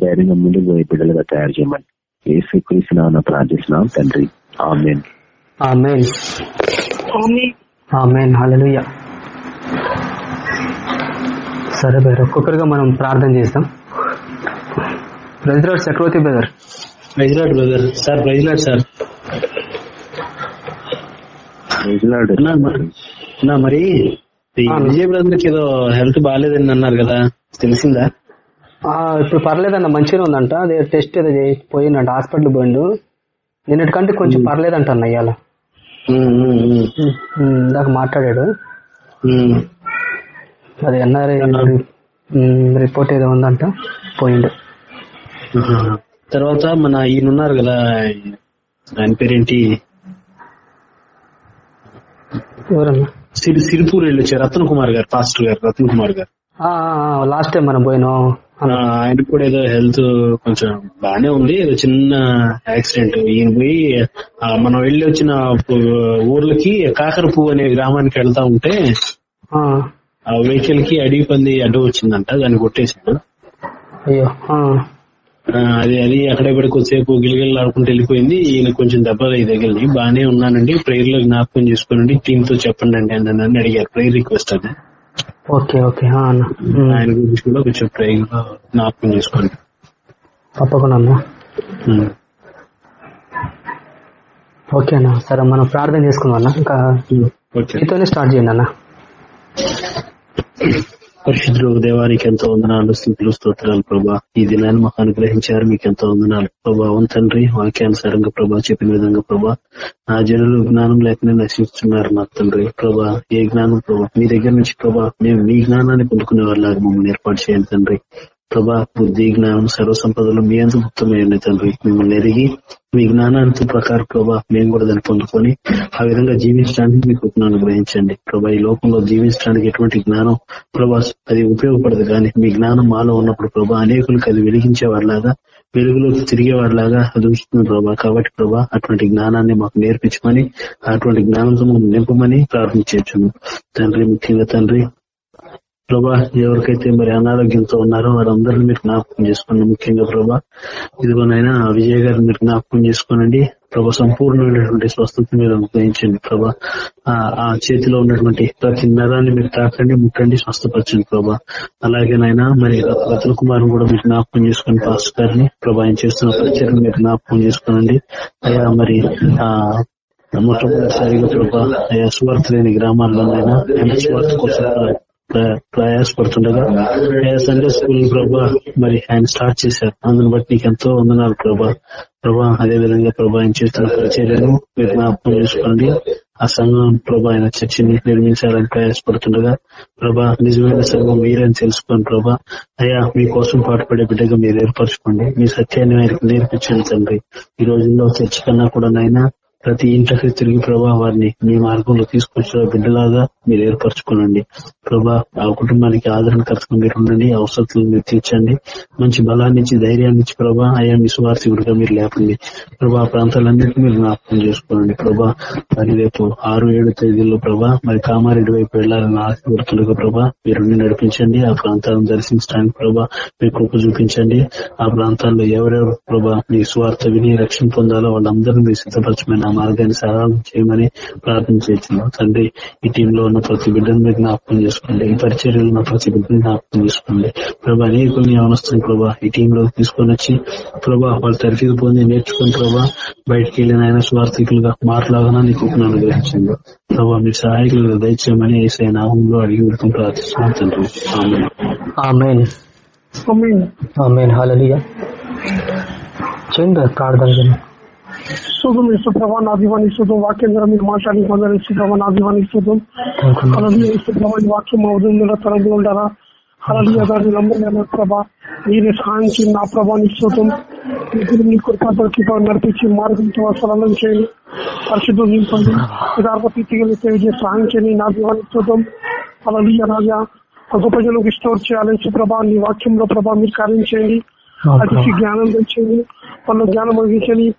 ధైర్యంగా ముందుకు పోయే బిడ్డలుగా తయారు చేయమని ఏ స్వీకరిస్తున్నామని ప్రార్థిస్తున్నాం తండ్రి. ఆమెన్. ఆమెన్. హల్లెలూయా. సరే బ్రదర్ ఒక్కొక్కరుగా మనం ప్రార్థన చేస్తాం. Brother Chakravarthy brother? Praise lord brother. Sir praise lord sir. మరి- అన్నా మరి ఈ ఆ. విజయ్ బ్రదర్కి ఏదో హెల్త్ బాగాలేదని అన్నారు కదా తెలిసిందా? ఇప్పుడు పర్లేదన్న మంచిగా ఉందంట. అదే టెస్ట్ ఏదో పోయిందంట హాస్పిటల్ పోయిండు. నిన్నటికంటే కొంచెం పర్లేదంట అన్న ఇవాళ ఇందాక మాట్లాడాడు. అది ఎన్ఆర్ఐ రిపోర్ట్ ఏదో ఉందంట పోయిండు. తర్వాత మన ఈయన ఉన్నారు కదా ఆయన పేరేంటి ఎవరన్నా సిరి సిరిపూర్ వెళ్ళి వచ్చారు రతన్ కుమార్ గారు పాస్టర్ గారు రతన్ కుమార్ గారు లాస్ట్ టైం మనం పోయినాం ఆ, ఆయనకు కూడా ఏదో హెల్త్ కొంచెం బాగానే ఉంది. ఏదో చిన్న యాక్సిడెంట్. ఈయన పోయి మనం వెళ్ళి వచ్చిన ఊర్లకి కాకర పువ్వు అనే గ్రామానికి వెళ్తా ఉంటే ఆ, వెహికల్కి అడవి పంది అడ్డు వచ్చిందంట. దాన్ని కొట్టేసాడు అయ్యో అది అది అక్కడే పడి కొద్దిసేపు గిలిగిల్ ఆడుకుంటూ వెళ్ళిపోయింది. ఈయన కొంచెం దెబ్బలు అయి తగిలింది బాగానే ఉన్నానండి. ప్రేయర్లో జ్ఞాపకం చేసుకోనండి. టీమ్తో చెప్పండి అండి అని అడిగారు. ప్రేయర్ రిక్వెస్ట్ అది ఓకే ఓకే ఆయన గురించి కూడా కొంచెం లో జ్ఞాపకం చేసుకోండి. తప్పకుండా అన్న. ఓకే అన్న. సరే మనం ప్రార్థన చేసుకుందాం అన్న. ఇంకా ఓకే. మీతోనే స్టార్ట్ చేయండి అన్న. పరిశుద్ధులు దేవానికి ఎంతో వందనాలు స్థితులు స్తోత్రాలు ప్రభా. ఈ దినాన్ని మాకు అనుగ్రహించారు మీకు ఎంతో వందనాలు. ప్రభావం తండ్రి వాక్యానుసారంగా ప్రభా చెప్పిన విధంగా ప్రభా నా జనులు జ్ఞానం లేకనే నశిస్తున్నారు నా తండ్రి. ప్రభా ఏ జ్ఞానం ప్రభా? మీ దగ్గర నుంచి ప్రభా మేము మీ జ్ఞానాన్ని పొందుకునే వాళ్ళగా మమ్మల్ని ఏర్పాటు చేయండి తండ్రి. ప్రభా బుద్ధి జ్ఞానం సర్వ సంపదలు మీ అంత గుప్తమైన తండ్రి. మిమ్మల్ని ఎరిగి మీ జ్ఞానాన్ని ప్రకారం ప్రభా మేము కూడా దాన్ని పొందుకొని ఆ విధంగా జీవించడానికి మీకు కృపను అనుగ్రహించండి. ప్రభా ఈ లోకంలో జీవించడానికి ఎటువంటి జ్ఞానం ప్రభా అది ఉపయోగపడదు కానీ మీ జ్ఞానం మాలో ఉన్నప్పుడు ప్రభా అనేకులకు అది వెలిగించేవారిలాగా వెలుగులోకి తిరిగేవారిలాగా అది ప్రభా. కాబట్టి ప్రభా అటువంటి జ్ఞానాన్ని మాకు నేర్పించమని అటువంటి జ్ఞానంతో మమ్మల్ని నింపమని ప్రార్థించను తండ్రి ముఖ్యంగా తండ్రి ప్రభా ఎవరికైతే మరి అనారోగ్యంతో ఉన్నారో వారందరినీ మీరు జ్ఞాపకం చేసుకోండి. ముఖ్యంగా ప్రభా ఇదిగోనైనా విజయ్ గారిని మీరు జ్ఞాపకం చేసుకోనండి. ప్రభా సంపూర్ణమైనటువంటి స్వస్థత మీరు అనుగ్రహించండి ప్రభా. ఆ చేతిలో ఉన్నటువంటి ప్రతి నరాన్ని మీరు తాకండి ముట్టండి స్వస్థపరచండి ప్రభా. అలాగేనైనా మరి రతన కుమార్ కూడా మీరు జ్ఞాపకం చేసుకుని పాస్టర్ గారిని. ప్రభా ఆయన చేస్తున్న ప్రచారం మీరు జ్ఞాపకం చేసుకోనండి. అయ్యా మరి ఆ మొట్టమొదటిసారిగా ప్రభా అయ్యా స్వార్థ లేని గ్రామాల్లోనైనా స్వార్థ కోసం ప్రయాసపడుతుండగా సండే స్కూల్ ప్రభా మరి ఆయన స్టార్ట్ చేశారు. అందుని బట్టి నీకు ఎంతో వందనాలు ప్రభా. ప్రభా అదే విధంగా ప్రభా ఆయన చేస్తున్న పరిచర్యను మీరు జ్ఞాపకం చేసుకోండి. ఆ సంఘం ప్రభా ఆయన చర్చిని నిర్మించాలని ప్రయాసపడుతుండగా ప్రభా నిజమైన సంఘం మీరని తెలుసుకోండి ప్రభా అయ్యా మీకోసం పాటుపడే బిడ్డగా మీరు ఏర్పరచుకోండి. మీ సత్యాన్ని ఆయనకు నేర్పించండి తండ్రి. ఈ రోజుల్లో చర్చి కన్నా కూడా నైనా ప్రతి ఇంట్లోకి తిరిగి ప్రభా వారిని మీ మార్గంలో తీసుకొచ్చిన బిడ్డలాగా మీరు ఏర్పరచుకోనండి. ప్రభా ఆ కుటుంబానికి ఆదరణకర్తగా మీరు ఉండండి అవసరాలు మీరు తీర్చండి. మంచి బలాన్ని ఇచ్చి ధైర్యాన్ని ఇచ్చి ప్రభా అయ్యా మీ స్వార్థికుడిగా మీరు లేపండి. ప్రభా ప్రాంతాలన్నింటినీ మీరు జ్ఞాపకం చేసుకోండి ప్రభా. మరి రేపు ఆరు ఏడు తేదీల్లో ప్రభా మరి కామారెడ్డి వైపు వెళ్ళాలని ఆశపడుతుండగా ప్రభా మీరు నడిపించండి. ఆ ప్రాంతాలను దర్శించడానికి ప్రభా మీ కృప చూపించండి. ఆ ప్రాంతాల్లో ఎవరెవరు ప్రభా మీ స్వార్థ విని రక్షణ పొందాలో వాళ్ళందరూ మీరు సిద్ధపరచమని మార్గాన్ని సరళం చేయమని ప్రార్థన చేస్తున్నాం. తండ్రి ఈ టీంలో ఉన్న ప్రతి బిడ్డను మీరు జ్ఞాపకం చేసుకోండి. ఈ పరిచర్యలు ఉన్న ప్రతి బిడ్డని జ్ఞాపకం చేసుకోండి. ప్రభా అనేకుల్ని అవనస్తుంది ప్రభా ఈ టీంలో తీసుకొని వచ్చి ప్రభా వాళ్ళు తరఫీదు పొంది నేర్చుకుని ప్రభా బయటకు వెళ్ళిన ఆయన స్వార్థికులుగా మాట్లాడగా నీకు అనుగ్రహించండి. ప్రభా మీ సహాయకులుగా దయచేయమని ఏసై నామంలో అడిగి పెడుకుని ప్రార్థిస్తున్నాం తండ్రి. చేయండి ప్రార్థన శుభం ఇసుప్రభ నా దీవానికి శుభం వాక్యం ద్వారా మీరు మాట్లాడి కొందరు ఇసుప్రభ నా దీవానికి శుభం అలాగే వాక్యం ఉదయం తరలి ఉంటారా అలాగే దాని నమ్మకం ప్రభా మీరే సహాయించి నా ప్రభానికి శుతం మీ కృపా నడిపించి మార్గంతో సరళం చేయండి పరిశుద్ధం నింపండి యథార్థ తీర్చిగలి తెలియజే సహాయం చేయండి నా శుతం అలాగే రాజా గొప్ప ప్రజలకు స్టోర్ చేయాలి సుప్రభా నీ వాక్యంలో ప్రభా మీరు కార్యం చేయండి అది జ్ఞానం తెచ్చింది. వాళ్ళ జ్ఞానం అందించని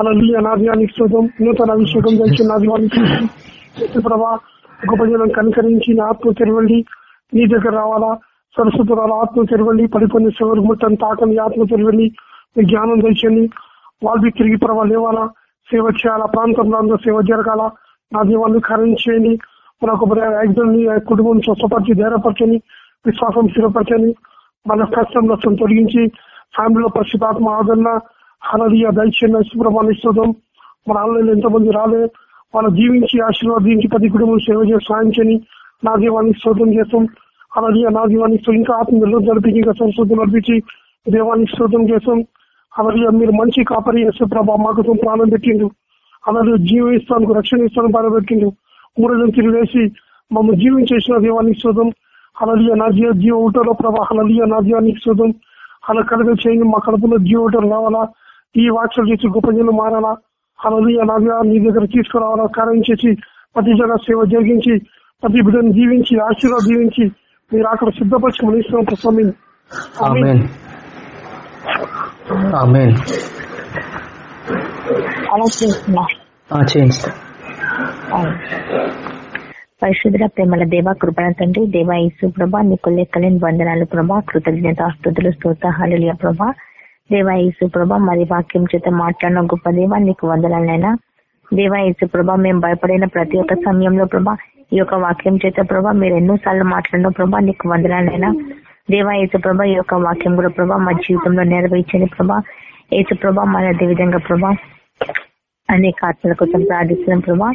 అలా అనాద్యానికి శోధం నూతన అభిషేకం తెచ్చి నాదివానికి ప్రభా గొప్ప జనం కనికరించి ఆత్మ తెరవండి. నీ దగ్గర రావాలా? సరస్వతురాలు ఆత్మ తెరవండి. పడిపోయిన శివరు ముట్టని తాకని ఆత్మ తెరవండి. మీ జ్ఞానం తెచ్చండి వాళ్ళు తిరిగి ప్రభా లేవాలా? సేవ చేయాలా? ప్రాంతంలో అందరూ సేవ జరగాల? నా దీవాన్ని ఖరం చేయండి. ఒక యాక్సిడెంట్ కుటుంబం స్వస్థపరిచి ధైర్యపరచని విశ్వాసం స్థిరపరచని మన కష్టం నష్టం తొలగించి ఫ్యామిలీలో పరిశుభాత్మ ఆదరణ హరడియ దైత్యంగా సుబ్రహ్మణ్యం మన ఆన్లైన్ ఎంతమంది రాలే వాళ్ళు జీవించి ఆశీర్వాదించి ప్రతి కుటుంబం సేవ చేసి సాధించని నా దీవానికి శోధం చేస్తాం. అలాగే నా దీవానికి ఇంకా ఆత్మ జరిపి ఇంకా సంస్కృతి నడిపించి దేవానికి శోధం చేస్తాం. అలాగే మీరు మంచి కాపరి చేస్తే ప్రభా మాకు ప్రాణం పెట్టిండు. అలాగే జీవిస్తానికి రక్షణ ఇస్తాను బాధ పెట్టిండు. తిరిగి వేసి మమ్మల్ని జీవించేసిన దేవానికి శోధం అలాగే నా జీవ జీవ ఊటలో ప్రభా అలాగే నా దీవానికి శోధం అలా కలుగ చేయండి మా కడుపులో జీవ ఊటలు రావాలా ఈ వాక్యాలు చేసి గొప్ప జనం మారాలా? అలాగే అలాగా నీ దగ్గర తీసుకురావాలా? కార్యం చేసి ప్రతి జన సేవ జరిగించి ప్రతి బిడ్డను జీవించి ఆశీర్వాద జీవించి మీరు అక్కడ సిద్ధపరచుకుని ఇస్తున్నాం ప్రస్వామి పరిశుద్ర ప్రేమల దేవ కృపణ తండ్రి దేవ ఈసు ప్రభా నీకు లెక్కలేని వందనాలు ప్రభా కృతజ్ఞత స్థుతులు స్తోత ప్రభా. దేవా యేసు ప్రభ మరి వాక్యం చేత మాట్లాడిన గొప్ప దేవ నీకు వందనాలైనా దేవా యేసు ప్రభా మేము భయపడిన ప్రతి ఒక్క సమయంలో ప్రభా ఈ యొక్క వాక్యం చేత ప్రభా మీరు ఎన్నో సార్లు మాట్లాడిన ప్రభా నీకు వందనాలైనా దేవా యేసు ప్రభ ఈ యొక్క వాక్యం కూడా ప్రభా మా జీవితంలో నెరవేర్చని ప్రభా. యేసు ప్రభ మన విధంగా ప్రభా అనేక ఆత్మల కోసం ప్రార్థిస్తున్నాం ప్రభా.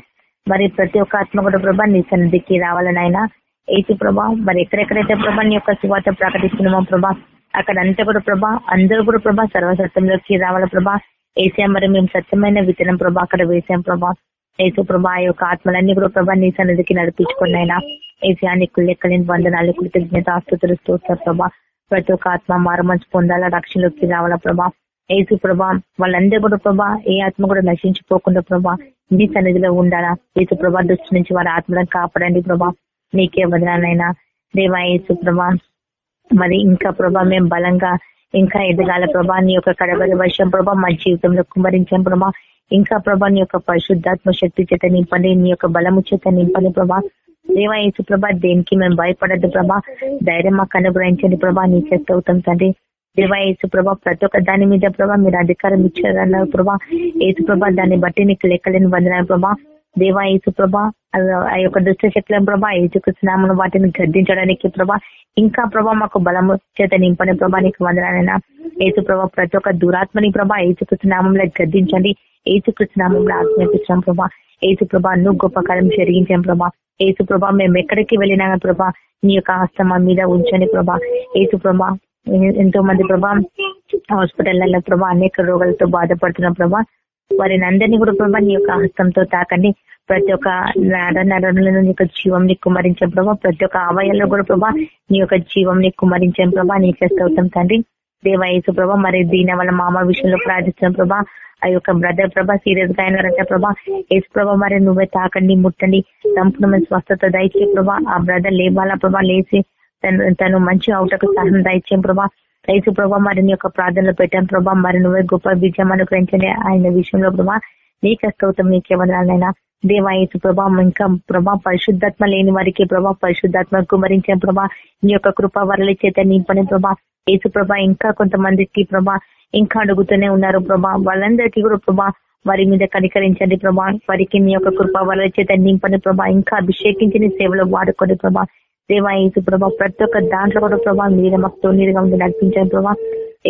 మరి ప్రతి ఒక్క ఆత్మ కూడా ప్రభా నీ సన్నిధికి రావాలనైనా ఏసు ప్రభా. మరి ఎక్కడెక్కడైతే ప్రభా నీ యొక్క శువార్త ప్రకటిస్తున్నామో ప్రభా అక్కడ అంతా కూడా ప్రభా అందరూ కూడా ప్రభా సర్వసత్యంలోకి రావాల ప్రభా. ఏసా మరి మేము సత్యమైన విత్తనం ప్రభా అక్కడ వేసాం ప్రభా. ఏసు ప్రభా ఆ యొక్క ఆత్మలన్నీ కూడా ప్రభా నీ సన్నిధికి నడిపించుకున్నాయినా ఏసా నీకు లెక్కలేని వందనాలు కృతజ్ఞత ఆస్తుతులు చూస్తారు ప్రభా. ప్రతి ఒక్క ఆత్మ మారమంచి పొందాలా రక్షణలోకి రావాలా ప్రభా. ఏసు ప్రభా వాళ్ళందరూ కూడా ప్రభా ఏ ఆత్మ కూడా నశించిపోకుండా ప్రభా మీ సన్నిధిలో ఉండాలా యేసు ప్రభా దృష్టి నుంచి వారి ఆత్మలను కాపాడండి ప్రభా. నీకే వదనాలైనా. దేవా యేసు ప్రభా మరి ఇంకా ప్రభా మేము బలంగా ఇంకా ఎదగాల ప్రభా. నీ యొక్క కడబడి వర్షం ప్రభా మా జీవితంలో కుమరించాం ప్రభా. ఇంకా ప్రభా నీ యొక్క పరిశుద్ధాత్మ శక్తి చేత నింపండి. నీ యొక్క బలము చేత నింపండి ప్రభా. దేవా యేసు ప్రభా దేనికి మేము భయపడద్దు ప్రభా. ధైర్యం మాకు అనుగ్రహించండి ప్రభా. నీ చేత అవుతాం తండ్రి. దేవా యేసు ప్రభా ప్రతి ఒక్క దాని మీద ప్రభా మీరు అధికారం ఇచ్చారన్నారు ప్రభా. యేసు ప్రభా దాన్ని బట్టి నీకు లెక్కలేని వందనాలు ప్రభా. దేవా యేసు ప్రభా ఆ యొక్క దుష్ట శక్తుల ప్రభా ఏసుకృష్ణామను వాటిని గద్దించడానికి ప్రభా. ఇంకా ప్రభా మాకు బలము చేత నింపని ప్రభా నీకు వందనాలైనా. ఏసు ప్రభా ప్రతి ఒక్క దురాత్మని ప్రభా ఏసుకృష్ణామంలో గద్దించండి. ఏసుకృష్ణామంలో ఆజ్ఞాపించాం ప్రభా. ఏసు ప్రభా నువ్వు గొప్ప కాలం జరిగించాం ప్రభా. ఏసు ప్రభా మేము ఎక్కడికి వెళ్ళినా ప్రభా నీ యొక్క హస్తం మీద ఉంచండి ప్రభా. ఏసు ప్రభా ఎంతో మంది ప్రభా హాస్పిటల్లో ప్రభా అనేక రోగాలతో బాధపడుతున్న ప్రభా వారిని అందరినీ కూడా ప్రభా నీ యొక్క హస్తంతో తాకండి. ప్రతి ఒక్క నర నరంలో నీ యొక్క జీవం ని కుమరించే ప్రభా. ప్రతి ఒక్క అవయాల్లో కూడా ప్రభా నీ యొక్క జీవం ని కుమరించే ప్రభా నీకే స్తోత్రం తండ్రి. దేవాయేసు ప్రభా మరి దీని వల్ల మామ విషయంలో ప్రార్థించిన ప్రభా. ఆ యొక్క బ్రదర్ ప్రభా సీరియస్గా అయినారంట ప్రభా. ఏసు ప్రభా మరి నువ్వే తాకండి ముట్టండి. సంపూర్ణమైన స్వస్థత దయచే ప్రభా. ఆ బ్రదర్ లేవాలా ప్రభా లేచి తను తను మంచి అవుటకు సహనం దయచేయం ప్రభా. రైతు ప్రభా మరి నీ యొక్క ప్రార్థనలు పెట్టాం ప్రభా. మరి నువ్వే గొప్ప విజయం అనుగ్రహించండి ఆయన విషయంలో ప్రభా. నీకే స్తోత్రం నీకే వదనాలైనా దేవాయసు ప్రభా ఇంకా ప్రభా పరిశుద్ధాత్మ లేని వారికి ప్రభా పరిశుద్ధాత్మ కుమరించే ప్రభా. నీ యొక్క కృప వరల చేత నింపని ప్రభా. యేసు ప్రభా ఇంకా కొంతమందికి ప్రభా ఇంకా అడుగుతూనే ఉన్నారు ప్రభా. వాళ్ళందరికీ కూడా ప్రభా వారి మీద కనికరించండి ప్రభా. వారికి నీ యొక్క కృప వరల చేత నింపని ప్రభా. ఇంకా అభిషేకించిన సేవలో వాడుకోండి ప్రభా. దేవా ఏసు ప్రభా ప్రతి ఒక్క దాంట్లో కూడా ప్రభా మీరే మాకు తోనీరుగా ఉంది నడిపించారు ప్రభా.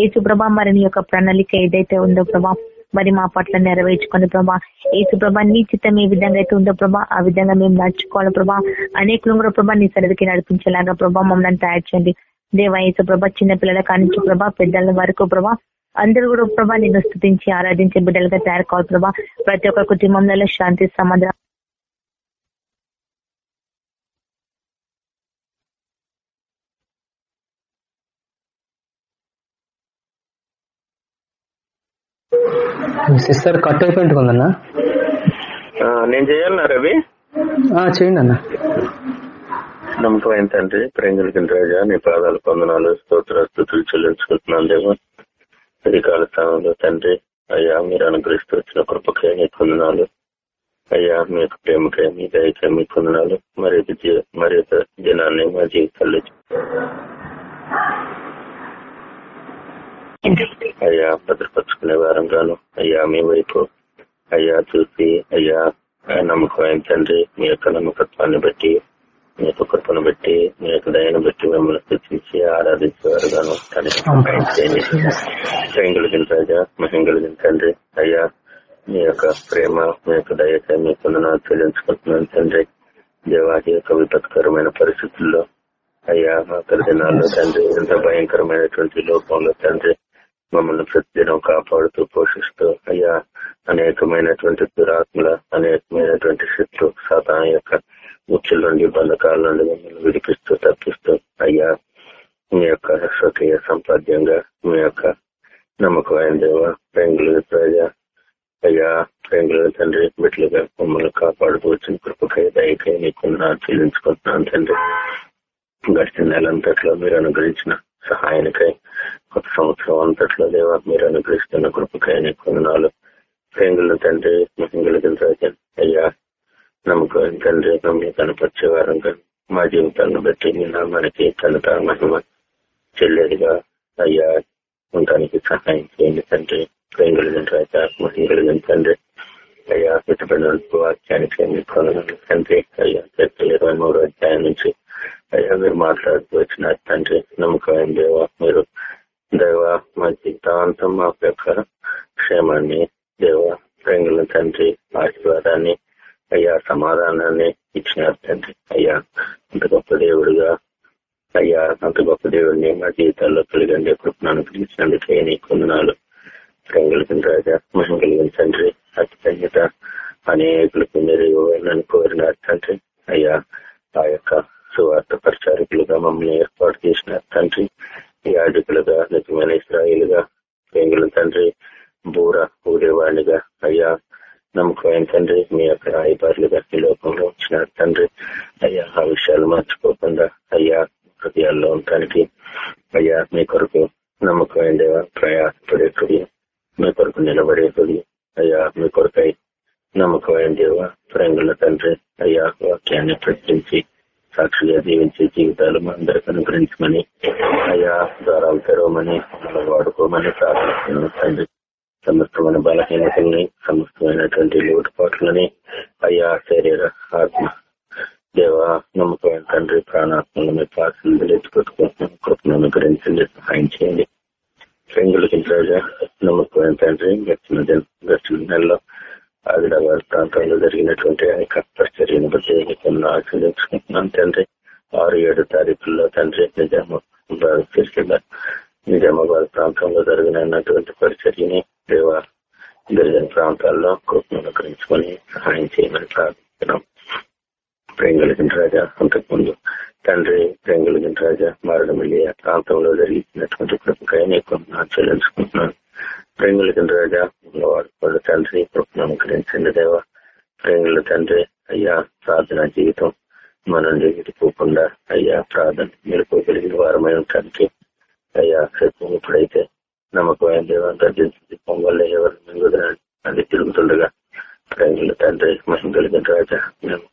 ఏసుప్రభ ప్రభా మరి నీ యొక్క ప్రణాళిక ఏదైతే ఉందో ప్రభా మరి మా పట్ల నెరవేర్చుకోండి ప్రభా ఏసుప్రభ ప్రభా నీ చిత్తం ఏ విధంగా అయితే ఉందో ప్రభా ఆ విధంగా మేము నడుచుకోవాలి ప్రభా. అనేకులు కూడా ప్రభా నీ సరిదికి నడిపించేలాగా ప్రభా మమ్మల్ని తయారు చేయండి. దేవా యేసు ప్రభా చిన్న పిల్లల కానించి ప్రభా పెద్దల వరకు ప్రభా అందరూ కూడా ప్రభా నిన్ను స్థుతించి ఆరాధించే బిడ్డలుగా తయారు కావాలి ప్రభా. ప్రతి ఒక్క కుటుంబంలో శాంతి సమాధానం సిస్టర్ కట్ అయిపోయింటుందన్నా నేను చేయాలన్నా రవి? చేయండి అన్న. నమ్మకమైన తండ్రి ప్రేంగులకి రాజా నీ పాదాలు పొందనాలు స్తోత్ర స్థుతులు చెల్లించుకుంటున్నాను దేవా. ఈ కాల స్థానంలో తండ్రి అయ్యా మీరు అనుగ్రహిస్తూ వచ్చిన కృపకే నీ పొందనాలు అయ్యా మీ యొక్క ప్రేమకే మీ దయకే మీ పొందనాలు మరి మరి దినాన్ని మా జీవితాల్లో అయ్యా భద్రపరుచుకునే వారంగాను అయ్యా మీ వైపు అయ్యా చూసి అయ్యా నమ్మకం నమ్మకమైన తండ్రి మీ యొక్క నమ్మకత్వాన్ని బట్టి మీ యొక్క కృపను బట్టి మీ యొక్క దయను బట్టి మిమ్మల్ని స్థుతించి ఆరాధించేవారుగాను గాను సహాయం చేయండి. ప్రేంగులగిన రాజా? తండ్రి? అయ్యా మీ యొక్క ప్రేమ మీ యొక్క దయక మీ పొందన చెల్లించుకుంటున్నాను తండ్రి. దేవాది యొక్క విపత్కరమైన పరిస్థితుల్లో అయ్యా ఆఖరి దినాల్లో తండ్రి ఎంత భయంకరమైనటువంటి లోపంలో తండ్రి మమ్మల్ని ప్రతిదినం కాపాడుతూ పోషిస్తూ అయ్యా అనేకమైనటువంటి దురాత్మల అనేకమైనటువంటి శత్రు సాతాన యొక్క ముఖ్యుల నుండి బంధకాల నుండి మమ్మల్ని విడిపిస్తూ తప్పిస్తూ అయ్యా మీ యొక్క స్వకీయ సంపాద్యంగా మీ యొక్క నమ్మకమైన దేవ ప్రేంగుల ప్రజ అయ్యా ప్రేంగుల తండ్రి బిడ్డలుగా మమ్మల్ని కాపాడుతూ వచ్చిన కృపకై దయకై నీకున్నా చెల్లించుకుంటున్నాను తండ్రి. గడిచిన నెలంతట్లో మీరు అనుగ్రహించిన సహాయానికై కొత్త సంవత్సరం అంతట్లో దేవా మీరు అనుగ్రహిస్తున్న కృపకై నీకు వందనాలు. ప్రేంగుల తండ్రి మహింగుల అయ్యా. నమ్మకం తండ్రి మమ్మల్ని కనపరిచే వారంగా మా జీవితాలను బట్టి మీ నామానికి తనత మహిమ చెల్లేదిగా. అయ్యా ఉండడానికి సహాయం చేయండి తండ్రి. ప్రేంగుల రాజా మహిళలు తండ్రి అయ్యా. ఇతపడిన వాక్యానికి తండ్రి. అయ్యా ఇరవై మూడు అధ్యాయం నుంచి అయ్యా మీరు మాట్లాడుతూ వచ్చిన తండ్రి నమ్మకమైన దేవ మీరు దేవ మా జీవితాంతం మా యొక్క క్షేమాన్ని దేవ ప్రేంగుల తండ్రి ఆశీర్వాదాన్ని అయ్యా సమాధానాన్ని ఇచ్చినారు తండ్రి. అయ్యా అంత గొప్ప దేవుడుగా అయ్యా అంత గొప్ప దేవుడిని మా జీవితాల్లో కలిగండి కృపను అనుగ్రహించినందుకే నీ కొందనాలు ప్రేంగులకి రాజా మహిమ కలిగిన తండ్రి అత్యంత అనేకులకు మీరు ఇవ్వాలని కోరినారు తండ్రి. అయ్యా ఆ యొక్క సువార్త ప్రచారకులుగా మమ్మల్ని ఏర్పాటు చేసిన తండ్రి యాజకులుగా నిజమైన ఇస్రాయిలుగా ప్రేంగుల తండ్రి బూర ఊరేవాణిగా అయ్యా నమ్మకమైన తండ్రి మీ యొక్క రాయబారులుగా ఈ లోకంలో వచ్చిన తండ్రి అయ్యా ఆ విషయాలు మర్చిపోకుండా అయ్యా హృదయాల్లో ఉండటానికి అయ్యా మీ కొరకు నమ్మకమైన ప్రయాసపడే హృదయం మీ కొరకు నిలబడే హృదయం అయ్యా మీ కొరకై నమ్మకమైన దేవ ప్రేంగుల తండ్రి అయ్యా వాక్యాన్ని ప్రకటించి సాక్షిగా జీవించే జీవితాలు మా అందరికి అనుగ్రహించమని అయా ద్వారాలు తెరవమని మనం వాడుకోమని ప్రార్థిస్తున్నాం తండ్రి. సమస్తమైన బలహీనతల్ని సమస్తమైనటువంటి లోటుపాట్లని అయా శరీర ఆత్మ దేవ నమ్మకమైన తండ్రి ప్రాణాత్మలు మీ పాత్రలు ఎత్తుకొట్టుకుంటున్నాం కృపను అనుగ్రహించండి సహాయం చేయండి. పెంగులకి రాజా నమ్మకమైన తండ్రి గడిచిన దిన- గడిచిన నెలలో ఆదిలాబాద్ ప్రాంతంలో జరిగినటువంటి ఆ యొక్క పరిచర్యను బట్టి మీకు తండ్రి. ఆరు ఏడు తారీఖుల్లో తండ్రి నిజామాబాద్ సిరిసిల్ల నిజామాబాద్ ప్రాంతంలో జరిగినటువంటి పరిచర్యని దేవ గిరిజన ప్రాంతాల్లో కృపను సహాయం చేయమని ప్రార్థిస్తున్నాం. ప్రేంగలిగిన రాజా అంతకుముందు తండ్రి ప్రేంగలిగిన రాజా మారడమిల్లి ఆ ప్రాంతంలో జరిగినటువంటి కృపకై నీకు చెల్లించుకుంటున్నాను ప్రేంగులకి రాజా వాళ్ళ తండ్రి కృపను దేవ. ప్రేంగుల తండ్రి అయ్యా ప్రార్థన జీవితం మన నుండి విడిపోకుండా అయ్యా ప్రార్థన మెలుకోగలిగిన వారమై ఉండటానికి అయ్యా రేపు ఇప్పుడైతే నమ్మకమైన దేవ గర్జించింది పొంగల్ ఎవరు మింగుదరని అది తిరుగుతుండగా ప్రేంగుల తండ్రి మహిమ కలిగిన రాజా మేము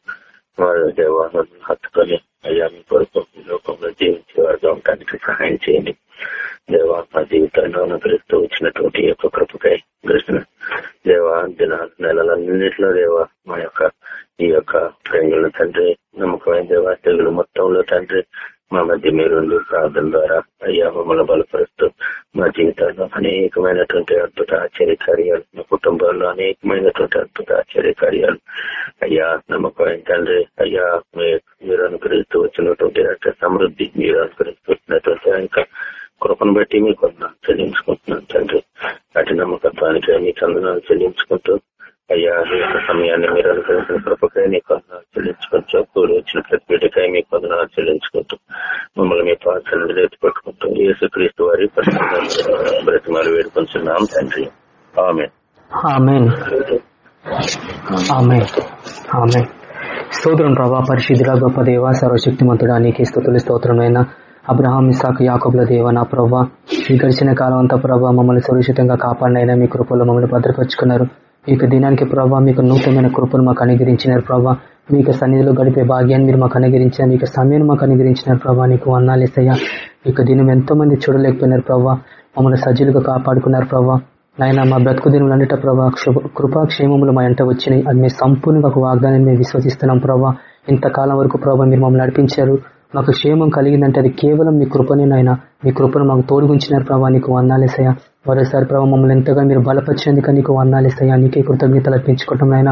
వారి దేవాలను హత్తుకొని అయ్యా మీ కొరకు ఈ లోకంలో జీవించే సహాయం చేయండి దేవా మా జీవితాన్ని అనుగ్రహిస్తూ వచ్చినటువంటి యొక్క కృపకై కృష్ణ దేవా దిన నెలలన్నింటిలో దేవా మా యొక్క ఈ యొక్క ప్రేంగుల తండ్రి నమ్మకమైన దేవా తెగులు మొత్తంలో తండ్రి మా మధ్య మీరు ప్రార్థన ద్వారా అయ్యా మమ్మల్ని బలపరుస్తూ మా జీవితాల్లో అనేకమైనటువంటి అద్భుత ఆశ్చర్య కార్యాలు మా కుటుంబాల్లో అనేకమైనటువంటి అద్భుత ఆశ్చర్య కార్యాలు. అయ్యా నమ్మకం తండ్రి అయ్యా మీరు అనుగ్రహిస్తూ వచ్చినటువంటి యొక్క సమృద్ధి మీరు అనుగ్రహిస్తున్నటువంటి ఇంకా యొక్క కృపను బట్టి మీకు వందనాలు చెల్లించుకుంటున్నాను తండ్రి. అటు నమ్మకత్వానికి మీ చందనాలు చెల్లించుకుంటూ అయ్యా ఈ యొక్క సమయాన్ని మీరు అనుగ్రహించిన కృపకై మీకు వందనాలు చెల్లించుకుంటూ కూడి వచ్చిన ప్రతి బిడ్డకై మీకు వందనాలు చెల్లించుకుంటూ మమ్మల్ని మీ పాత్రలు ఎత్తుపట్టుకుంటూ యేసుక్రీస్తు వారి బ్రతిమాలు వేడుకొంచున్నాం తండ్రి. ఆమె ఆమెన్. ఆమెన్. ఆమెన్. స్తోత్రం ప్రభా పరిశుద్ధుల గొప్ప దేవ సర్వశక్తిమంతుడా నీకే స్థుతులు స్తోత్రమైన అబ్రహాం ఇసాక్ యాకబుల దేవ నా ప్రభా. ఈ గడిచిన కాలం అంతా ప్రభా మమ్మల్ని సురక్షితంగా కాపాడినైనా మీ కృపలో మమ్మల్ని భద్రపరుచుకున్నారు. మీకు దినానికి ప్రభావ మీకు నూతనమైన కృపను మాకు అనుగ్రహించినారు ప్రభావ మీకు సన్నిధిలో గడిపే భాగ్యాన్ని మీరు మాకు అనుగ్రహించారు మీకు సమయాన్ని మాకు అనుగ్రహించినారు ప్రభావ నీకు వందాలు ఇస్తాయా మీకు దినం ఎంతో మంది చూడలేకపోయినారు ప్రభా. మమ్మల్ని సజ్జులుగా కాపాడుకున్నారు ప్రభావ నాయన మా బ్రతుకు దినములన్నిట ప్రభా కృపాక్షేమములు మా ఎంట వచ్చినాయి. అది మేము సంపూర్ణంగా ఒక వాగ్దానాన్ని మేము విశ్వసిస్తున్నాం ప్రభా. ఇంతకాలం వరకు ప్రభా మీరు మమ్మల్ని నడిపించారు. మాకు క్షేమం కలిగిందంటే అది కేవలం మీ కృపనే నాయన. మీ కృపను మాకు తోడుగుంచినారు ప్రభా. నీకు వందాలేసయ్యా మరోసారి ప్రభావ మమ్మల్ని ఎంతగా మీరు బలపరిచేందుకు నీకు వందాలేసయ్యా నీకే కృతజ్ఞతలు అర్పించుకోవటం నాయన.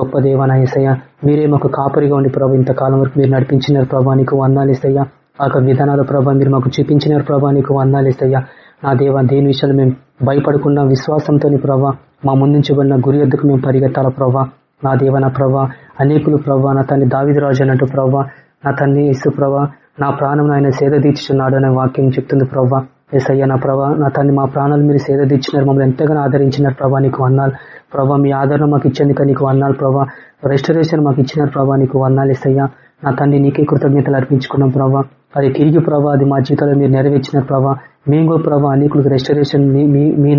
గొప్ప దేవానాయసయ్యా మీరే మాకు కాపరిగా ఉండి ప్రభావ ఇంతకాలం వరకు మీరు నడిపించినారు ప్రభా నీకు వందాలు ఇస్తాయా? ఆ యొక్క విధానాల ప్రభావ మీరు మాకు చూపించినారు ప్రభా నీకు వందాలేసయ్యా నా దేవ దేని విషయాలు మేము భయపడకుండా విశ్వాసంతో ప్రభా మా ముందుంచబడిన గురి ఎద్దుకు మేము పరిగెత్తాల ప్రభా? నా దేవ నా ప్రభా అనేకులు ప్రభా నా తన్ని దావిదరాజు అన్నట్టు ప్రభా నా తన్ని ఇసు ప్రభా నా ప్రాణం ఆయన సేద తీర్చున్నాడు అనే వాక్యం చెప్తుంది ప్రభా. ఎస్ఐయ్య నా ప్రభా నా తల్లి మా ప్రాణాలు మీరు సేద తెచ్చినారు మమ్మల్ని ఎంతగానో ఆదరించినారు ప్రభా నీకు అన్నాలు ప్రభా మీ ఆదరణ మాకు ఇచ్చేందుకు నీకు అన్నాలు ప్రభా. రెస్టరేషన్ మాకు ఇచ్చినారు ప్రభా నీకు వందాలు ఇస్తాయా నా తండ్రి నీకే కృతజ్ఞతలు అర్పించుకున్నాం ప్రభా. అది తిరిగి ప్రభా అది మా జీవితంలో మీరు నెరవేర్చిన ప్రభా. మేము కూడా ప్రభా అనేకులకు రెస్టరేషన్ మీ మీ- మీ